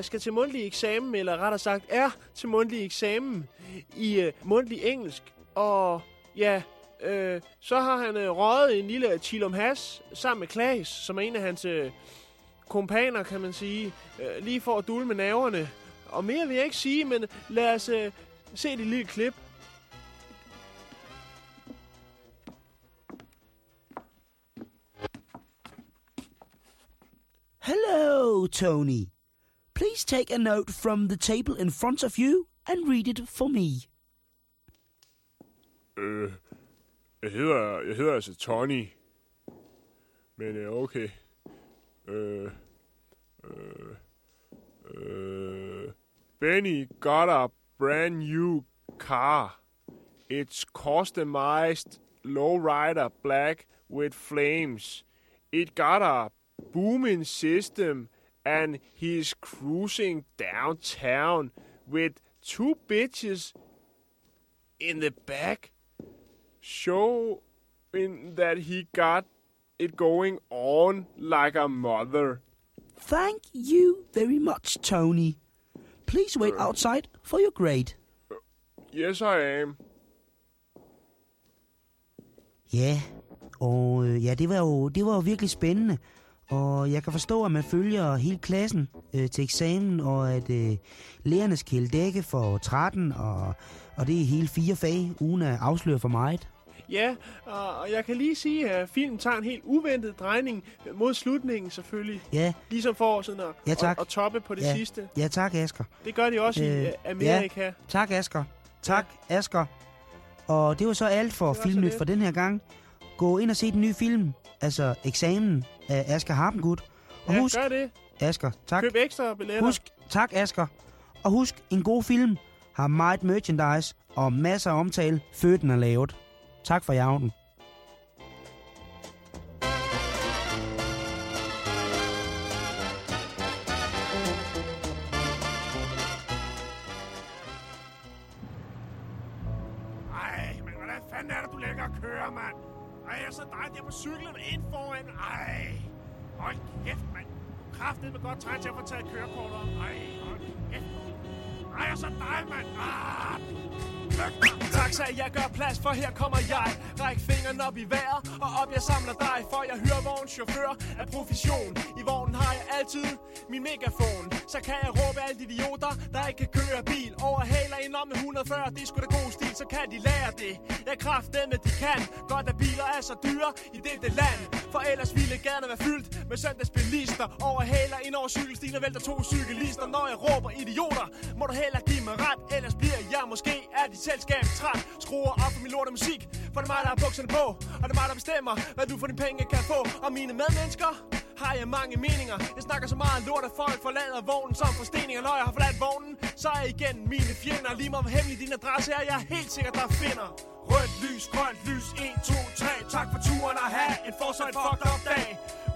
Speaker 1: skal til mundtlig eksamen, eller rettere sagt er til mundtlig eksamen i øh, mundtlig engelsk. Og ja, øh, så har han øh, røget en lille chilum has sammen med Klaas, som er en af hans øh, kompaner, kan man sige, øh, lige for at dulme naverne. Og mere vil jeg ikke sige, men lad os øh, se det lille klip.
Speaker 15: Hello, Tony. Please take a note from the table in front of you and read it for me.
Speaker 1: Øh, jeg hedder, jeg hedder altså Tony. Men øh, okay. Øh, øh, øh, Benny got a brand new car. It's customized lowrider black with flames. It got a booming system and he's cruising downtown with two bitches in the back showing that he got it going on like a mother.
Speaker 15: Thank you very much, Tony. Please wait outside for your grade.
Speaker 1: Yes, I am.
Speaker 15: Ja, og øh, ja, det var, jo, det var jo virkelig spændende. Og jeg kan forstå, at man følger hele klassen øh, til eksamen, og at øh, lærerne skal dække for 13, og, og det er hele fire fag, uden at afsløre for meget.
Speaker 1: Ja, og jeg kan lige sige, at filmen tager en helt uventet drejning mod slutningen selvfølgelig.
Speaker 15: Ja.
Speaker 1: Ligesom for sådan at,
Speaker 15: Ja, tak.
Speaker 1: at, at toppe på det
Speaker 15: ja.
Speaker 1: sidste.
Speaker 15: Ja, tak, Asger.
Speaker 1: Det gør de også øh, i øh, Amerika.
Speaker 15: Ja, tak, Asger. Tak, ja. Asger. Og det var så alt for Filmnyt for den her gang. Gå ind og se den nye film, altså Eksamen af Asger Harpengut. Og
Speaker 1: ja,
Speaker 15: husk,
Speaker 1: gør det.
Speaker 15: Asger, tak.
Speaker 1: Køb ekstra billetter.
Speaker 15: Husk, tak Asger. Og husk, en god film har meget merchandise og masser af omtale, før den er lavet. Tak for i aften.
Speaker 18: Men det, du så dig på med godt træt til at få taget kørekortet. Ej, hold kæft. Ej, jeg er så dig, mand. Ah,
Speaker 1: Taxa, jeg gør plads, for her kommer jeg. Ræk fingeren op i vejret, og op jeg samler dig For jeg hører vognens chauffør. Af profession. I vognen har jeg altid min megafon. Så kan jeg råbe alle de idioter, der ikke kan køre bil. Overhaler ind om med 140, det er sgu da god stil Så kan de lære det, jeg med de kan. Godt at biler er så dyre i dette land. For ellers ville gerne være fyldt med søndagsbilister. Overhaler ind over cykelstien og vælter to cyklister. Når jeg råber idioter, må du heller give mig ret Ellers bliver jeg måske af de selskab træt Skruer op for min lorte musik. For det er mig, der har bukserne på Og det er mig, der bestemmer, hvad du for dine penge kan få. Og mine medmennesker har jeg mange meninger. Jeg snakker så meget lort, at folk forlader vognen som forsteninger Når jeg har forladt vognen, så er jeg igen mine fjender. Lige meget hvor hemmelig din adresse er, jeg er helt sikker, der finder. Rødt lys, grønt lys, 1, 2, 3 Tak for turen og have en fortsat fucked up dag.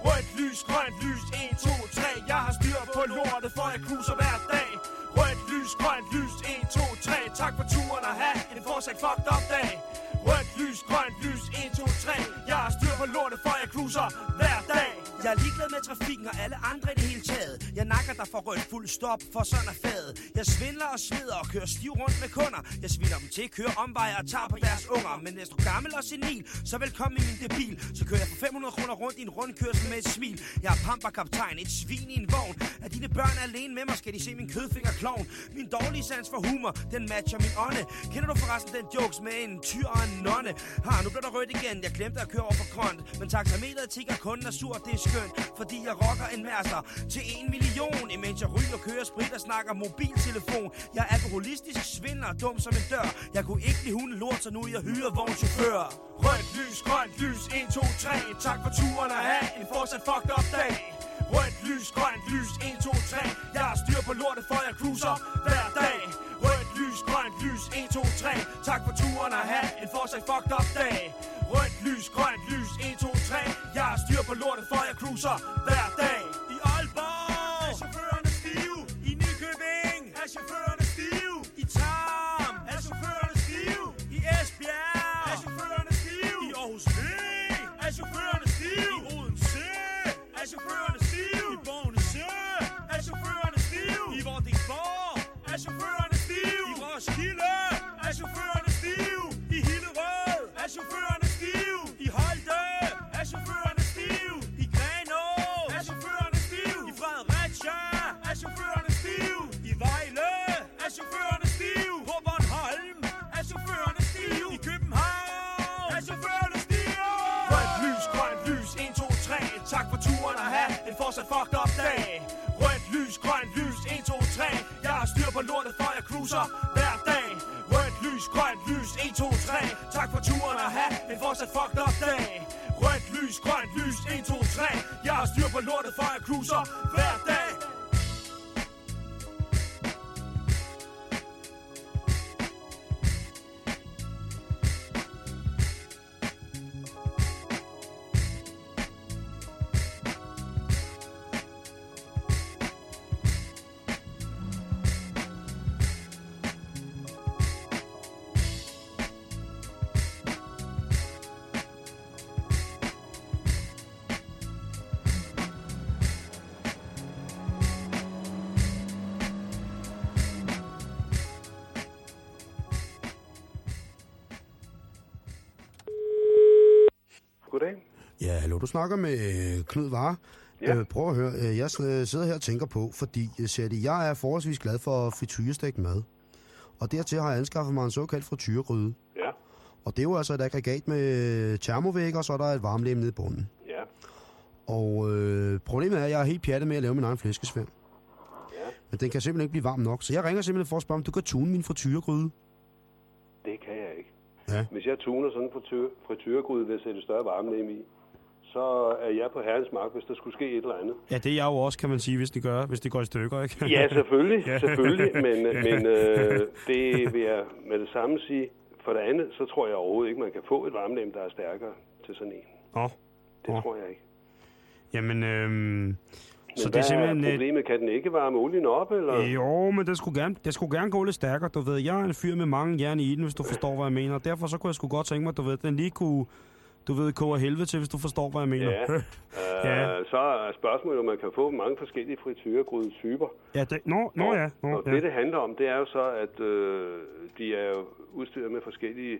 Speaker 1: Rødt lys, grønt lys, 1, 2, 3 Jeg har styr på lortet, for jeg cruiser hver dag. Rødt lys, grønt lys, Tak for turen og have. En fortsat fucked up dag. Rødt lys, grønt lys, 1, 2, 3 Jeg har styr på lortet, for jeg cruiser hver dag
Speaker 15: Jeg er ligeglad med trafikken og alle andre i det hele taget. Jeg nakker dig for rødt fuld stop, for sådan er fadet. Jeg svindler og smider og kører stiv rundt med kunder. Jeg sviner dem til, kører omveje og tager på deres unger. Men hvis du er gammel og senil, så velkommen i min debil. Så kører jeg for 500 kroner rundt i en rundkørsel med et smil. Jeg er pamperkaptajn, et svin i en vogn. Er dine børn alene med mig, skal de se min kødfinger klovn. Min dårlige sans for humor, den matcher min ånde. Kender du forresten den jokes med en tyr og en nonne? Ha, nu bliver der rødt igen. Jeg glemte at køre over for grønt. Men taxameteret tigger kunden er sur, det er skønt. Fordi jeg rocker en master til en million. Imens jeg ryger, kører sprit og snakker mobiltelefon. Jeg er alkoholistisk svinder, dum som en dør. Jeg kunne ikke lide hunden lort, så nu jeg hyrer vognchauffør.
Speaker 5: Rødt lys, grønt lys, 1, 2, 3 Tak for turen og have en fortsat fucked up dag Rødt lys, grønt lys, 1, 2, 3 Jeg har styr på lortet, for jeg cruiser hver dag. Rødt lys, grønt lys, 1, 2, 3 Tak for turen og have en fortsat fucked up dag. Rødt lys, grønt lys, 1, 2, 3 Jeg har styr på lortet, for jeg cruiser hver dag. Roskilde er chaufførerne stive I Hillerød. Er chaufførerne stive I Holte. Er chaufførerne stive I Grenå. Er chaufførerne stive I Fredericia. Er chaufførerne stive I Vejle. Er chaufførerne stive På Bornholm. Er chaufførerne stive I København. Er chaufførerne stive Rødt lys, grønt lys, 1, 2, 3 Tak for turen og have en fortsat fucked up dag. Rødt lys, grønt lys, 1, 2, 3 Jeg har styr på lortet, for jeg cruiser. 3 Tak for turen og have en fortsat fucked up dag. Rødt lys, grønt lys, 1, 2, 3 Jeg har styr på lortet, for jeg cruiser hver dag.
Speaker 19: Du snakker med øh, Knud Vare.
Speaker 20: Ja.
Speaker 19: Øh, prøv at høre, øh, jeg sidder her og tænker på, fordi øh, Sætte, jeg er forholdsvis glad for frityrestegt mad. Og dertil har jeg anskaffet mig en såkaldt frityregryde.
Speaker 20: Ja.
Speaker 19: Og det er jo altså et aggregat med termovæg, og så er der et varmlem nede i bunden.
Speaker 20: Ja.
Speaker 19: Og øh, problemet er, at jeg er helt pjattet med at lave min egen flæskesvær.
Speaker 20: Ja.
Speaker 19: Men den kan simpelthen ikke blive varm nok. Så jeg ringer simpelthen for at spørge, om du kan tune min frityregryde.
Speaker 20: Det kan jeg ikke.
Speaker 19: Ja.
Speaker 20: Hvis jeg tuner sådan en frityr- frityregryde ved at sætte større varme i, så er jeg på herrens mark, hvis der skulle ske et eller andet.
Speaker 2: Ja, det er jeg jo også, kan man sige, hvis det, gør, hvis det går i stykker, ikke?
Speaker 20: Ja, selvfølgelig,
Speaker 2: Ja.
Speaker 20: selvfølgelig, men, men øh, det vil jeg med det samme sige. For det andet, så tror jeg overhovedet ikke, man kan få et varmelem, der er stærkere til sådan en.
Speaker 2: Åh.
Speaker 20: Det
Speaker 2: Åh.
Speaker 20: tror jeg ikke.
Speaker 2: Jamen, øhm,
Speaker 20: Men
Speaker 2: så det er simpelthen...
Speaker 20: er
Speaker 2: øh,
Speaker 20: problemet? Kan den ikke varme olien op, eller?
Speaker 2: Jo, men det skulle, gerne, det skulle gerne gå lidt stærkere, du ved. Jeg er en fyr med mange jern i den, hvis du forstår, hvad jeg mener. Derfor så kunne jeg sgu godt tænke mig, du ved, den lige kunne, du ved, koge af helvede til, hvis du forstår, hvad jeg mener.
Speaker 20: Ja.
Speaker 2: Ja.
Speaker 20: Uh, så er spørgsmålet, om man kan få mange forskellige frityregrydetyper.
Speaker 2: ja det, nå, nå ja. Nå,
Speaker 20: Og
Speaker 2: ja.
Speaker 20: det, det handler om, det er jo så, at øh, de er jo udstyret med forskellige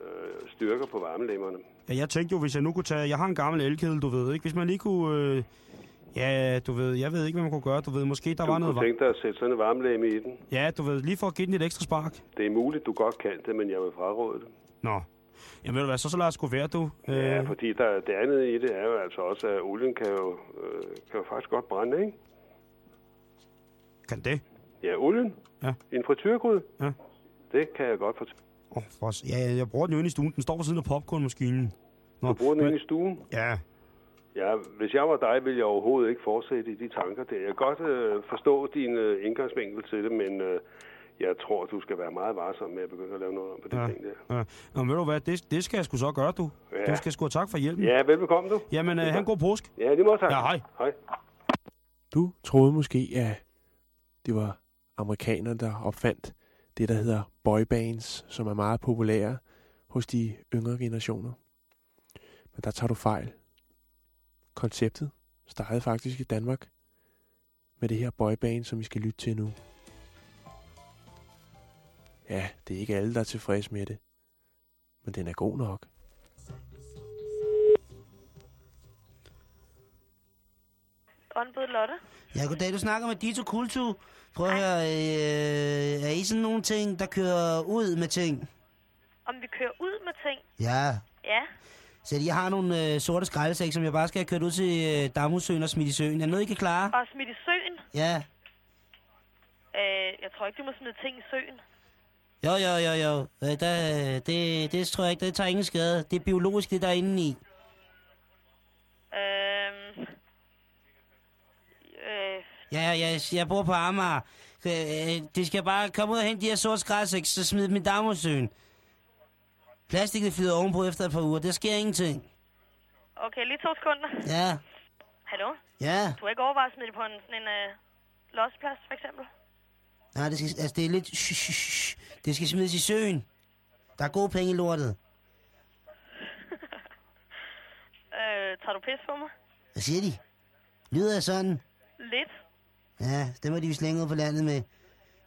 Speaker 20: øh, styrker på varmelemmerne.
Speaker 2: Ja, jeg tænkte jo, hvis jeg nu kunne tage... Jeg har en gammel elkedel, du ved, ikke? Hvis man lige kunne... Øh, ja, du ved, jeg ved ikke, hvad man kunne gøre, du ved. Måske der
Speaker 20: du
Speaker 2: var noget...
Speaker 20: tænke dig at sætte sådan en varmelemme i den.
Speaker 2: Ja, du ved, lige for at give den et ekstra spark.
Speaker 20: Det er muligt, du godt kan det, men jeg vil fraråde det.
Speaker 2: Nå. Jamen ved du hvad, så, så lad os være, du.
Speaker 20: Ja,
Speaker 2: Øh,
Speaker 20: fordi der, det andet i det er jo altså også, at olien kan jo, øh, kan jo faktisk godt brænde, ikke?
Speaker 2: kan det?
Speaker 20: Ja, olien
Speaker 2: Ja.
Speaker 20: en frityregryde,
Speaker 2: Ja.
Speaker 20: det kan jeg godt fortælle.
Speaker 2: Åh, for. Ja, ja, jeg bruger den jo inde i stuen. Den står ved siden af popcornmaskinen. Nå,
Speaker 20: Du bruger den inde i stuen?
Speaker 2: Ja.
Speaker 20: Ja, hvis jeg var dig, ville jeg overhovedet ikke fortsætte i de tanker der. Jeg kan godt øh, forstå din øh, indgangsvinkel til det, men øh, jeg tror, du skal være meget varsom med at begynde at lave noget om på de
Speaker 2: Ja.
Speaker 20: ting der.
Speaker 2: Ja. Nå, men ved du hvad, det, det skal jeg sgu så gøre, du.
Speaker 20: Ja.
Speaker 2: Du skal sgu tak for hjælpen.
Speaker 20: Ja, velbekomme du.
Speaker 2: Jamen, øh, han god påsk.
Speaker 20: Ja, lige måde tak.
Speaker 2: Ja, hej.
Speaker 20: Hej.
Speaker 1: Du troede måske, at det var amerikanere, der opfandt det, der hedder boybands, som er meget populære hos de yngre generationer. Men der tager du fejl. Konceptet startede faktisk i Danmark med det her boyband, som vi skal lytte til nu. Ja, det er ikke alle, der er tilfredse med det. Men den er god nok.
Speaker 3: Åndbud Lotte.
Speaker 2: Ja, goddag. Du snakker med Dito Kultu. Prøv at høre, øh, er I sådan nogle ting, der kører ud med ting?
Speaker 3: Om vi kører ud med ting?
Speaker 2: Ja.
Speaker 3: Ja.
Speaker 2: Så jeg har nogle øh, sorte skraldesæk, som jeg bare skal have kørt ud til øh, Damhussøen og smidt i søen. Er noget, I kan klare?
Speaker 3: Og smidt i søen?
Speaker 2: Ja.
Speaker 3: Øh, jeg tror ikke, du må smide ting i søen.
Speaker 2: Jo, jo, jo, jo. Øh, der, det, det tror jeg ikke, det tager ingen skade. Det er biologisk, det der er inde i.
Speaker 3: Øh, øh,
Speaker 2: Ja, ja, jeg, jeg bor på Amager. Øh, øh, det skal bare komme ud og hente de her sorte skraldesæk, så smid dem i Damhussøen. Plastikket flyder ovenpå efter et par uger. Der sker ingenting.
Speaker 3: okay, lige to sekunder.
Speaker 2: Ja.
Speaker 3: Hallo?
Speaker 2: Ja.
Speaker 3: Du har ikke overvejet at smide det på en, sådan en øh, losseplads, for eksempel?
Speaker 2: Nej, det, skal, altså, det er lidt... Shh, shh, shh. Det skal smides i søen. Der er gode penge i lortet.
Speaker 3: Øh, tager du pis på mig?
Speaker 2: Hvad siger de? Lyder jeg sådan?
Speaker 3: Lidt.
Speaker 2: Ja, det må de vist længe ud på landet med.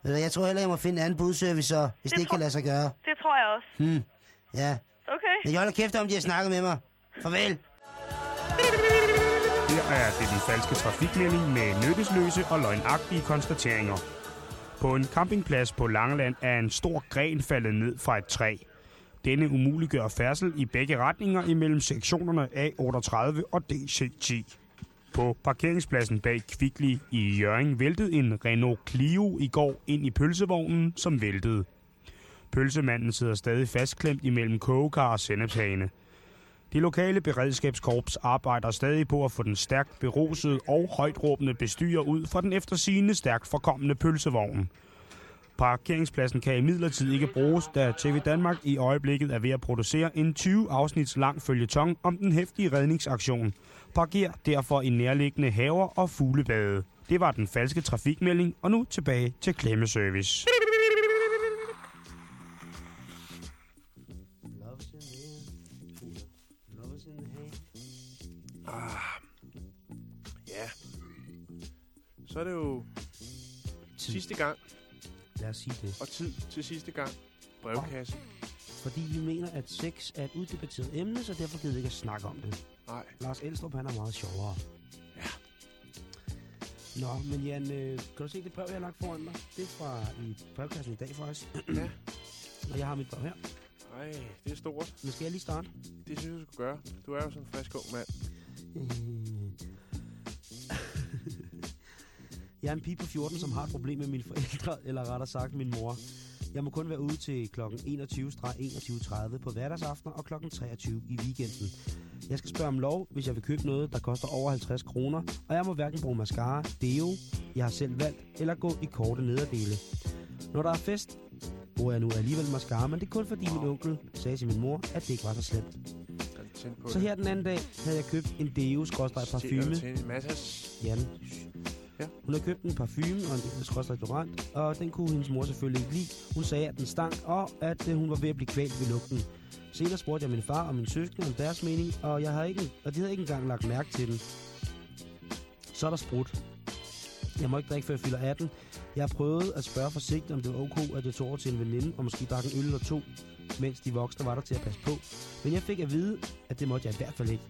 Speaker 2: Ved du Jeg tror heller, jeg må finde en anden budservice, så, hvis det,
Speaker 3: Det
Speaker 2: ikke kan lade sig gøre.
Speaker 3: Det tror jeg også.
Speaker 2: Hmm. Ja.
Speaker 3: Okay.
Speaker 2: Men jeg holder kæft om, de har snakket med mig. Farvel.
Speaker 21: Her er det den falske trafikmelding med nyttesløse og løgnagtige konstateringer. På en campingplads på Langeland er en stor gren faldet ned fra et træ. Denne umuliggør færdsel i begge retninger imellem sektionerne A38 og DC10. På parkeringspladsen bag Kvickly i Jørgen væltede en Renault Clio i går ind i pølsevognen, som væltede. Pølsemanden sidder stadig fastklemt imellem kogekar og sennepshane. De lokale beredskabskorps arbejder stadig på at få den stærkt berusede og højtråbende bestyrer ud fra den eftersigende stærkt forkommende pølsevogn. Parkeringspladsen kan imidlertid ikke bruges, da TV Danmark i øjeblikket er ved at producere en 20 afsnits lang følgetong om den hæftige redningsaktion. Parker derfor i nærliggende haver og fuglebade. Det var den falske trafikmelding, og nu tilbage til klemmeservice.
Speaker 1: Så er det jo sidste gang.
Speaker 2: Lad os sige det.
Speaker 1: Og tid til sidste gang. Brevkasse.
Speaker 2: Fordi vi mener, at sex er et uddebatteret emne, så derfor gider vi ikke at snakke om det.
Speaker 1: Nej.
Speaker 2: Lars Elstrup, han er meget sjovere.
Speaker 1: Ja.
Speaker 2: Nå, men Jan, øh, kan du se det brev, jeg har lagt foran mig? Det er fra i brevkassen i dag, faktisk.
Speaker 1: ja.
Speaker 2: Og jeg har mit brev her.
Speaker 1: Ej, det er stort.
Speaker 2: Men skal jeg lige starte?
Speaker 1: Det synes jeg, du skal gøre. Du er jo sådan en frisk ung mand.
Speaker 2: Jeg er en pige på 14, som har et problem med mine forældre, eller rettere sagt min mor. Jeg må kun være ude til kl. 21-21.30 på hverdagsaftener og kl. 23 i weekenden. Jeg skal spørge om lov, hvis jeg vil købe noget, der koster over 50 kroner, og jeg må hverken bruge mascara, deo, jeg har selv valgt, eller gå i korte nederdele. Når der er fest, bruger jeg nu alligevel mascara, men det er kun fordi min onkel sagde til min mor, at det ikke var så slemt. Så her den anden dag havde jeg købt en deo parfume.
Speaker 1: Til en masse.
Speaker 2: Jan.
Speaker 1: Ja.
Speaker 2: Hun havde købt en parfume og en del og den kunne hendes mor selvfølgelig ikke lide. Hun sagde, at den stank, og at øh, hun var ved at blive kvalt ved lugten. Senere spurgte jeg min far og min søskende om deres mening, og, jeg havde ikke, og de havde ikke engang lagt mærke til den. Så er der sprut. Jeg må ikke drikke, før jeg fylder 18. Jeg har prøvet at spørge forsigtigt, om det var ok, at jeg tog over til en veninde, og måske drak en øl eller to, mens de voksne var der til at passe på. Men jeg fik at vide, at det måtte jeg i hvert fald ikke.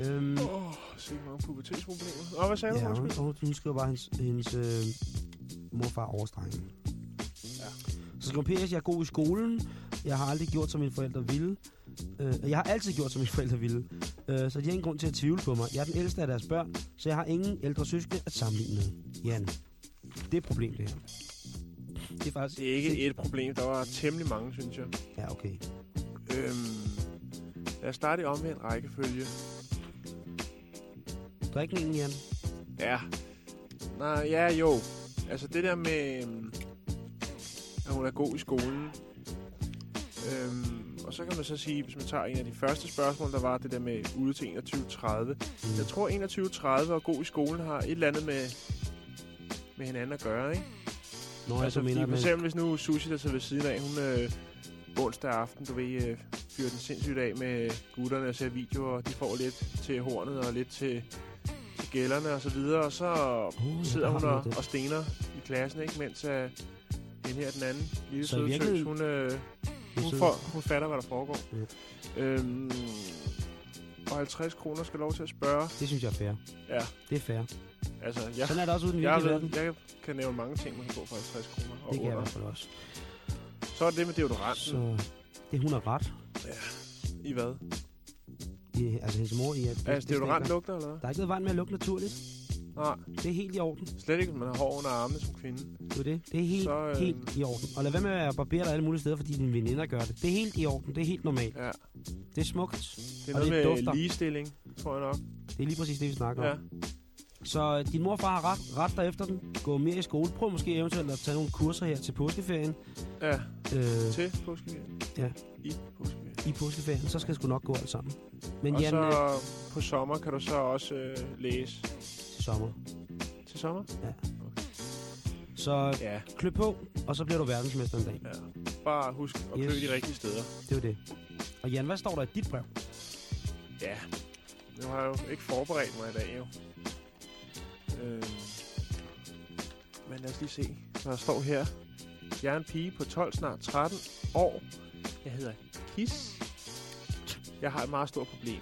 Speaker 2: Øhm,
Speaker 1: Åh, oh, se mange pubertetsproblemer. Og hvad sagde
Speaker 2: ja,
Speaker 1: du?
Speaker 2: hun, hun, hun skriver bare hendes, hendes øh, morfar overstrengen.
Speaker 1: Ja.
Speaker 2: Så skriver PS, jeg er god i skolen. Jeg har aldrig gjort, som mine forældre ville. Øh, jeg har altid gjort, som mine forældre ville. Øh, så de har ingen grund til at tvivle på mig. Jeg er den ældste af deres børn, så jeg har ingen ældre søskende at sammenligne med. Jan, det er et problem, det her. Det er faktisk...
Speaker 1: Det er ikke et problem. Der var temmelig mange, synes jeg.
Speaker 2: Ja, okay.
Speaker 1: Øhm, lad os starte i omvendt rækkefølge.
Speaker 2: Drikningen, Jan.
Speaker 1: Ja. Nej, ja, jo. Altså det der med, øhm, at hun er god i skolen. Øhm, og så kan man så sige, hvis man tager en af de første spørgsmål, der var det der med ude til 21.30. Mm. Jeg tror 21.30 og god i skolen har et eller andet med, med hinanden at gøre, ikke?
Speaker 2: Nå,
Speaker 1: altså,
Speaker 2: jeg mener,
Speaker 1: for eksempel hvis nu Sushi, der sidder ved siden af, hun øh, onsdag aften, du ved, øh, fyrer den sindssygt af med gutterne og ser videoer, og de får lidt til hornet og lidt til skælderne og så videre, og så
Speaker 2: Uh,
Speaker 1: sidder
Speaker 2: der
Speaker 1: hun og, og stener i klassen, ikke? Mens uh, hende her, den anden lille søde tøs,
Speaker 2: virkeligheden-
Speaker 1: hun, øh, hun, får, hun fatter, hvad der foregår. Øhm, og 50 kroner skal lov til at spørge.
Speaker 2: Det synes jeg er fair.
Speaker 1: Ja.
Speaker 2: Det er fair.
Speaker 1: Altså, jeg,
Speaker 2: Sådan er det også ude i den
Speaker 1: jeg, ved, jeg kan nævne mange ting, man kan få for 50 kroner.
Speaker 2: Det kan jeg i hvert fald også.
Speaker 1: Så er det det med deodoranten.
Speaker 2: Så det hun har ret.
Speaker 1: I hvad?
Speaker 2: I, altså mor i... At,
Speaker 1: Altså, deodorant lugter, eller hvad?
Speaker 2: Der er ikke noget vejen med at lugte naturligt.
Speaker 1: Nej.
Speaker 2: Det er helt i orden.
Speaker 1: Slet ikke, hvis man har hår under armene som kvinde.
Speaker 2: Det er det. Det er helt,
Speaker 1: Så, øh,
Speaker 2: helt i orden. Og lad være med at barbere dig alle mulige steder, fordi dine veninder gør det. Det er helt i orden. Det er helt normalt.
Speaker 1: Ja.
Speaker 2: Det er smukt.
Speaker 1: Det er
Speaker 2: og
Speaker 1: noget
Speaker 2: det
Speaker 1: med
Speaker 2: dufter.
Speaker 1: ligestilling, tror jeg nok.
Speaker 2: Det er lige præcis det, vi snakker
Speaker 1: Ja.
Speaker 2: om. Så øh, din mor og far har ret, ret dig efter den. Gå mere i skole. Prøv måske eventuelt at tage nogle kurser her til påskeferien.
Speaker 1: Ja.
Speaker 2: Øh,
Speaker 1: Til påskeferien.
Speaker 2: Ja.
Speaker 1: I påskeferien.
Speaker 2: I påskeferien. Så skal det sgu nok gå alt sammen. Men
Speaker 1: og
Speaker 2: Jan,
Speaker 1: så
Speaker 2: øh,
Speaker 1: på sommer kan du så også øh, læse.
Speaker 2: til sommer.
Speaker 1: Til sommer?
Speaker 2: Ja. Så
Speaker 1: Ja.
Speaker 2: klø på, og så bliver du verdensmester en dag.
Speaker 1: Ja. Bare husk at
Speaker 2: Yes.
Speaker 1: klø de rigtige steder.
Speaker 2: Det er det. Og Jan, hvad står der i dit brev?
Speaker 1: Ja. Nu har jeg jo ikke forberedt mig i dag, jo. Øhm. Men lad os lige se, hvad der står her. Jeg er en pige på 12, snart 13 år. Jeg hedder Kis. Jeg har et meget stort problem.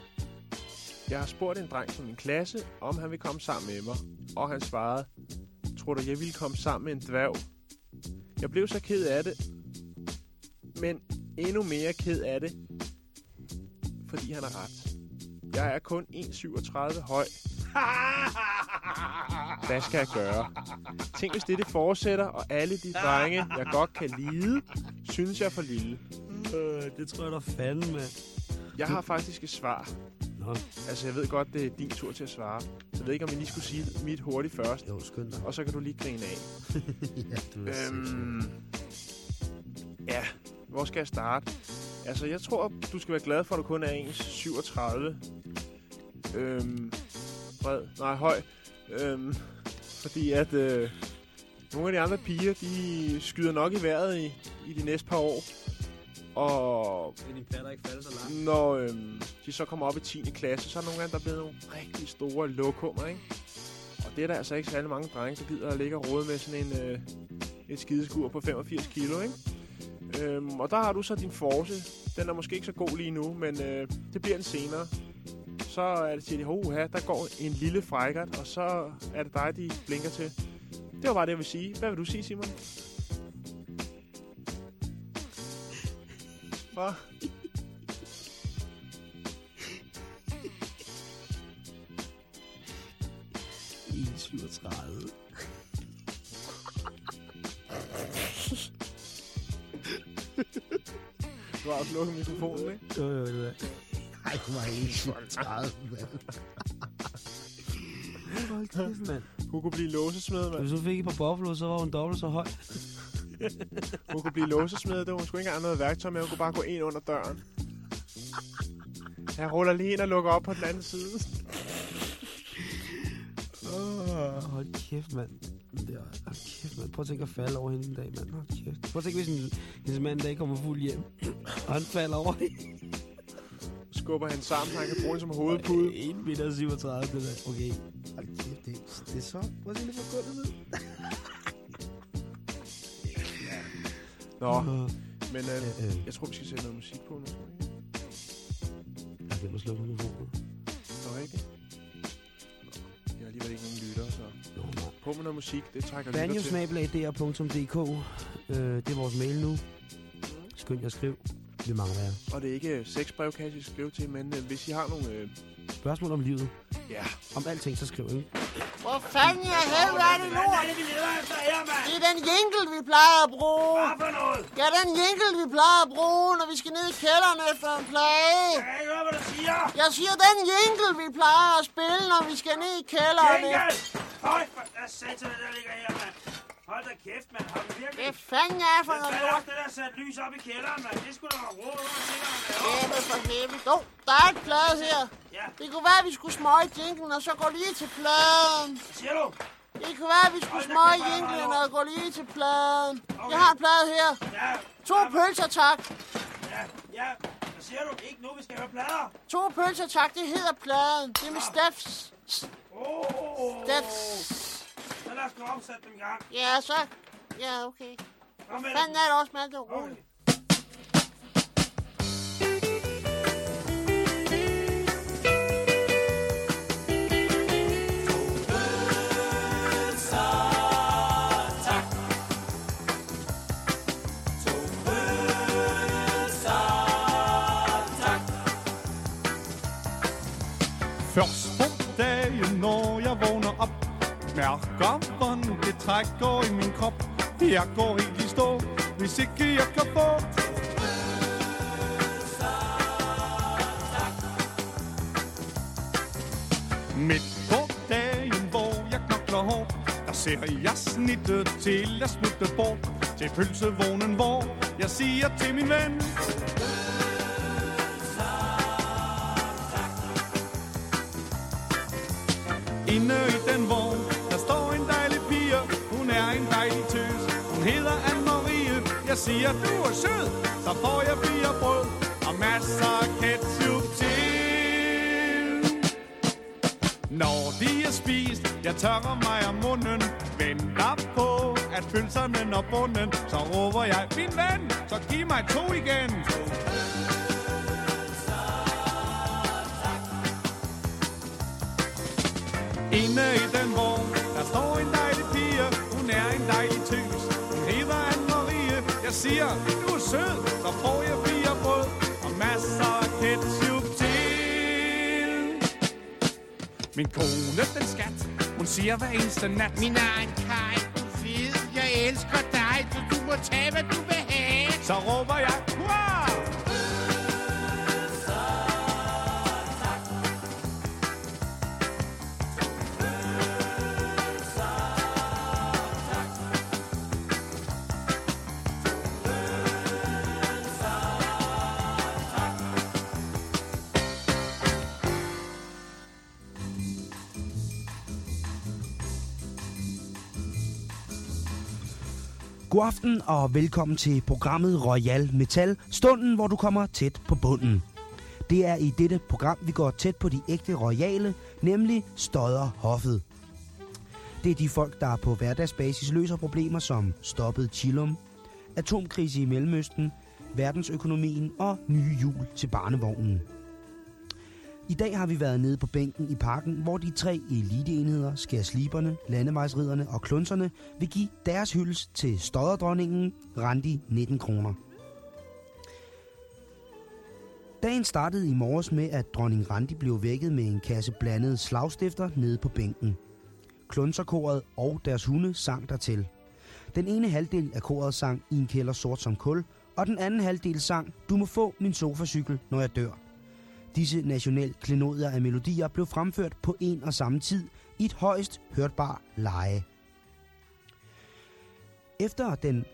Speaker 1: Jeg har spurgt en dreng fra min klasse, om han vil komme sammen med mig. Og han svarede, tror du, jeg ville komme sammen med en dværg? Jeg blev så ked af det. Men endnu mere ked af det, fordi han har ret. Jeg er kun 1,37 høj. Hvad skal jeg gøre? Tænk, hvis det, det fortsætter, og alle de drenge, jeg godt kan lide, synes jeg er for lille.
Speaker 2: Øh, det tror jeg da fanden, med.
Speaker 1: Jeg har faktisk et svar.
Speaker 2: Nå.
Speaker 1: Altså, jeg ved godt, det er din tur til at svare. Så jeg ved ikke, om jeg lige skulle sige mit hurtigt først.
Speaker 2: Jo, skynd dig.
Speaker 1: Og så kan du lige grine af.
Speaker 2: ja, du er
Speaker 1: øhm, ja, hvor skal jeg starte? Altså, jeg tror, du skal være glad for, at du kun er 1,37. Øhm, bred. Nej, høj. Øhm, fordi at øh, nogle af de andre piger, de skyder nok i vejret i, i de næste par år. Og
Speaker 2: er din platter ikke falde så langt.
Speaker 1: når øhm, de så kommer op i 10. klasse, så er nogle af dem, der er blevet nogle rigtig store lokummer, ikke? Og det er der altså ikke særlig mange drenge, der gider at ligge og rode med sådan en, øh, et skideskur på 85 kilo, ikke? Øhm, og der har du så din force. Den er måske ikke så god lige nu, men øh, det bliver den senere. Så er det til de, hoha, der går en lille frækkert, og så er det dig, de blinker til. Det var bare det, jeg vil sige. Hvad vil du sige, Simon?
Speaker 2: 37.
Speaker 1: Du har også lukket mikrofonen, ikke?
Speaker 2: Jo, jo, det er. Ej, du var ikke 37, mand. Hold kæft, mand.
Speaker 1: Hun kunne blive låsesmed, mand.
Speaker 2: Hvis hun fik et par buffalo, så var hun dobbelt så høj.
Speaker 1: Hun kunne blive låsesmed, det hun skulle ikke engang have noget værktøj med. Hun kunne bare gå ind under døren. Jeg ruller lige ind og lukker op på den anden side.
Speaker 2: Oh, hold kæft, mand. Det er, hold kæft, mand. Prøv at tænke at falde over hende en dag, mand. Hold kæft. Prøv at tænke, hvis en, hendes mand en dag kommer fuld hjem, og han falder over hende.
Speaker 1: Skubber han sammen, så han kan bruge den som hovedpude.
Speaker 2: 1 meter 37, det der. Okay. Hold kæft, det, det er så... Prøv at se det for gulvet
Speaker 1: Nå, men øh,
Speaker 2: Øh, øh.
Speaker 1: jeg tror, vi skal sætte noget musik på nu.
Speaker 2: Jeg glemmer at slukke mikrofonen.
Speaker 1: Nå, ikke? Jeg har alligevel ikke nogen lytter, så... På med noget musik, det trækker lytter til.
Speaker 2: Banjosnabelag.dr.dk øh, Det er vores mail nu. Skynd jer at skrive. Vi mangler jer.
Speaker 1: Og det er ikke øh, sexbrevkasse, I skal skrive til, men øh, hvis I har nogle... Øh,
Speaker 2: Spørgsmål om livet.
Speaker 1: Ja.
Speaker 2: Om alting, så skriv, ikke?
Speaker 22: Hvor fanden i helvede er det lort? Det er den jingle, vi plejer at bruge. Hvad
Speaker 17: for noget?
Speaker 22: Ja, den jingle, vi plejer at bruge, når vi skal ned i kælderen efter en plage.
Speaker 17: Jeg kan ikke høre, hvad du siger.
Speaker 22: Jeg siger, den jingle, vi plejer at spille, når vi skal ned i kælderen.
Speaker 17: Jingle! Høj, for satan, der ligger her, mand. Hold da kæft, mand. Har du virkelig...
Speaker 22: Hvad fanden er for
Speaker 17: Hvad
Speaker 22: noget
Speaker 17: fanden er det, der sat lys op i kælderen, mand? Det skulle da være råd over til,
Speaker 22: Jamen for helvede. Jo, der er et plade her.
Speaker 17: Ja.
Speaker 22: Det kunne være, at vi skulle smøge jinglen, og så gå lige til pladen.
Speaker 17: Hvad siger du?
Speaker 22: Det kunne være, at vi skulle smøge jinglen og gå lige til pladen. Jeg har en plade her.
Speaker 17: Ja.
Speaker 22: To pølser, tak.
Speaker 17: Ja, ja. Hvad siger du? Ikke nu, vi skal høre plader.
Speaker 22: To pølser, tak. Det hedder pladen. Det er med Steffs. Det...
Speaker 17: Så lad os gå op og sætte dem i gang.
Speaker 22: Ja, så... Ja, okay.
Speaker 17: Kom med
Speaker 22: Fanden er det også, Malte? Rolig.
Speaker 23: Først Mærker, hvordan det trækker i min krop. Jeg går helt i stå, hvis ikke jeg kan få. Midt på dagen, hvor jeg knokler hårdt Der ser jeg snittet til at smutte bort. Til pølsevognen, hvor jeg siger til min ven Inde i den vogn, Jeg siger, du er sød. Så får jeg fire brød og masser af ketchup til. Når de er spist, jeg tørrer mig om munden. Venter på, at pølserne når bunden. Så råber jeg, min ven, så giv mig to igen. Inde i den vogn, der står en dejlig pige. Hun er en dejlig jeg siger, du er sød, så får jeg fire brød og masser af ketchup til. Min kone, den skat, hun siger hver eneste nat.
Speaker 22: Min egen Kai, du fed. Jeg elsker dig, så du må tage, hvad du vil have.
Speaker 23: Så råber jeg, hurra!
Speaker 2: God aften og velkommen til programmet Royal Metal, stunden hvor du kommer tæt på bunden. Det er i dette program, vi går tæt på de ægte royale, nemlig Stodderhoffet. Det er de folk, der på hverdagsbasis løser problemer som stoppet chillum, atomkrise i Mellemøsten, verdensøkonomien og nye jul til barnevognen. I dag har vi været nede på bænken i parken, hvor de tre eliteenheder, skærsliberne, landevejsriderne og klunserne vil give deres hyldes til støderdronningen Randi 19 kroner. Dagen startede i morges med, at dronning Randi blev vækket med en kasse blandede slagstifter nede på bænken. Klunserkoret og deres hunde sang dertil. Den ene halvdel af koret sang i en kælder sort som kul, og den anden halvdel sang Du må få min sofacykel, når jeg dør. Disse nationalt klenodier af melodier blev fremført på en og samme tid i et højst hørtbar leje. Efter den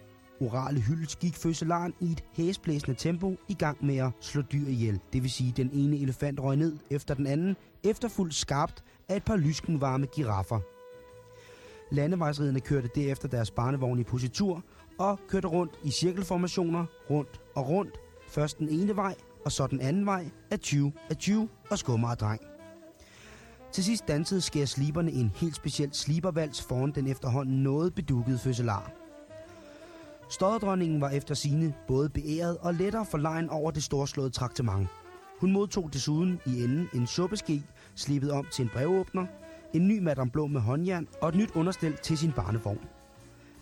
Speaker 2: orale hyldest gik fødselaren i et hæsblæsende tempo i gang med at slå dyr ihjel. Det vil sige, den ene elefant røg ned efter den anden, efterfuldt skarpt af et par lyskenvarme giraffer. Landevejsriderne kørte derefter deres barnevogn i positur og kørte rundt i cirkelformationer, rundt og rundt, først den ene vej, og så den anden vej af 20 af 20 og skummer og dreng. Til sidst dansede skær sliberne en helt speciel slibervals foran den efterhånden noget bedukkede fødselar. Stodderdronningen var efter sine både beæret og lettere forlegen over det storslåede traktement. Hun modtog desuden i enden en suppeske, slippet om til en brevåbner, en ny madame blå med håndjern og et nyt understel til sin barnevogn.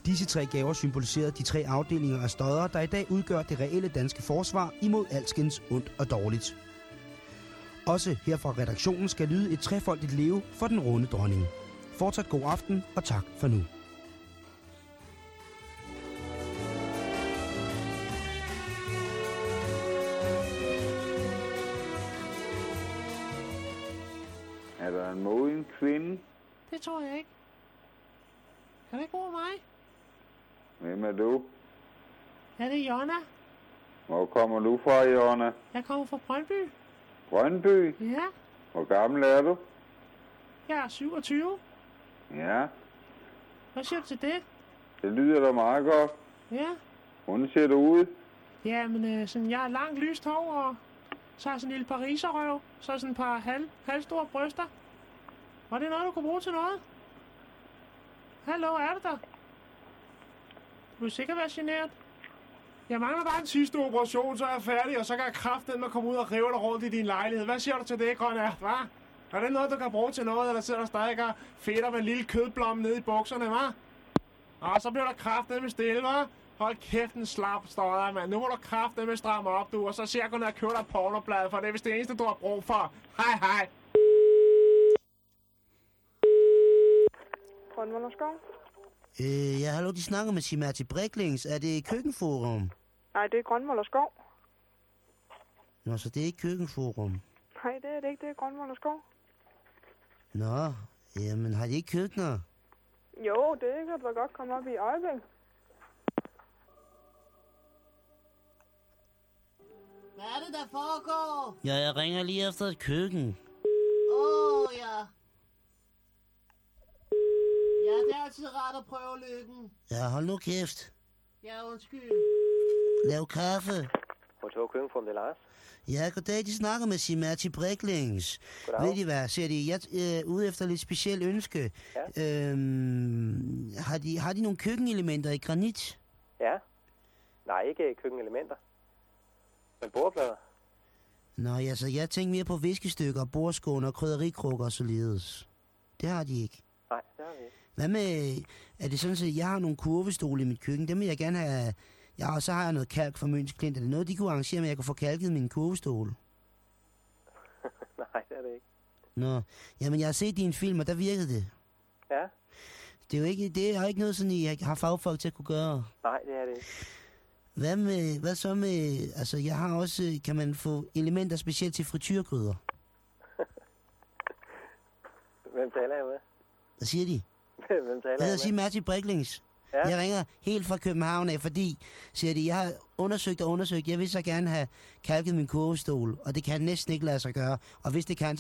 Speaker 2: Disse tre gaver symboliserede de tre afdelinger af stodder, der i dag udgør det reelle danske forsvar imod alskens ondt og dårligt. Også her fra redaktionen skal lyde et trefoldigt leve for den runde dronning. Fortsat god aften, og tak for nu.
Speaker 4: Er der en moden kvinde?
Speaker 22: Det tror jeg ikke. Kan du ikke bruge mig?
Speaker 4: Hvem er du?
Speaker 22: Er det Jonna?
Speaker 4: Hvor kommer du fra, Jonna?
Speaker 22: Jeg kommer fra Brøndby.
Speaker 4: Brøndby?
Speaker 22: Ja,
Speaker 4: Hvor gammel er du?
Speaker 22: jeg er 27.
Speaker 4: Ja,
Speaker 22: Hvad siger du til det?
Speaker 4: det lyder da meget godt.
Speaker 22: Ja,
Speaker 4: Hvordan ser du ud?
Speaker 22: ja men øh, sådan, jeg har langt lyst hår, og så har jeg sådan en lille pariserrøv, så sådan et par halv, halvstore bryster.
Speaker 1: Var det noget, du kunne bruge til noget? Hallo, er du der? Du er sikkert være generet. Jeg mangler bare en sidste operation, så er jeg færdig, og så kan jeg kraften med at komme ud og rive dig rundt i din lejlighed. Hvad siger du til det, Grønært, hva'? Er det noget, du kan bruge til noget, eller sidder der stadig og fedter med en lille kødblomme nede i bukserne, hva'? Og så bliver der kraften med stille, hva'? Hold kæft, en slap støder, mand. Nu må du kraften med stramme op, du. Og så ser jeg kun, at jeg købe dig pornoblad, for det er vist det eneste, du har brug for. Hej, hej.
Speaker 24: Grønmunderskov?
Speaker 15: Øh, ja, hallo, de snakker med Simerti Briklings. Er det køkkenforum?
Speaker 24: Nej, det er Grønmunderskov.
Speaker 15: Nå, så det er ikke køkkenforum.
Speaker 24: Nej, det er det ikke. Det er Grønmunderskov.
Speaker 15: Nå, jamen har de ikke køkkener?
Speaker 24: Jo, det kan da godt komme op i øjeblik.
Speaker 22: Hvad er det, der foregår?
Speaker 15: Ja, jeg ringer lige efter et køkken.
Speaker 22: Åh, oh, ja. Ja, det er altid rart at prøve lykken.
Speaker 15: Ja, hold nu kæft.
Speaker 22: Ja, undskyld.
Speaker 15: Lav kaffe.
Speaker 25: Hotel Køkkenform, det er Lars.
Speaker 15: Ja, goddag, de snakker med Simerti Briklings.
Speaker 25: Goddag.
Speaker 15: Ved I hvad, siger de, jeg er øh, ude efter lidt specielt ønske. Ja. Øhm, har, de, har de nogle køkkenelementer i granit?
Speaker 25: Ja. Nej, ikke køkkenelementer. Men bordplader.
Speaker 15: Nå, ja, så jeg tænker mere på viskestykker, bordskåner, krydderikrukker og således. Det har de ikke.
Speaker 25: Nej, det har vi ikke.
Speaker 15: Hvad med, er det sådan, at jeg har nogle kurvestole i mit køkken, dem vil jeg gerne have, ja, og så har jeg noget kalk fra Møns Klint. Er det noget, de kunne arrangere med, at jeg kunne få kalket min kurvestole?
Speaker 25: Nej, det er det ikke.
Speaker 15: Nå, jamen jeg har set din film, og der virkede det.
Speaker 25: Ja.
Speaker 15: Det er jo ikke, det er ikke noget sådan, I har fagfolk til at kunne gøre.
Speaker 25: Nej, det er det ikke.
Speaker 15: Hvad, med, hvad så med, altså jeg har også, kan man få elementer specielt til frityrgryder?
Speaker 25: Hvem taler jeg med?
Speaker 15: Hvad siger de?
Speaker 25: Hvem taler
Speaker 15: Jeg hedder? Martin Briklings.
Speaker 25: Ja.
Speaker 15: Jeg ringer helt fra København af, fordi, siger de, jeg har undersøgt og undersøgt, jeg vil så gerne have kalket min kurvestol, og det kan næsten ikke lade sig gøre. Og hvis det kan,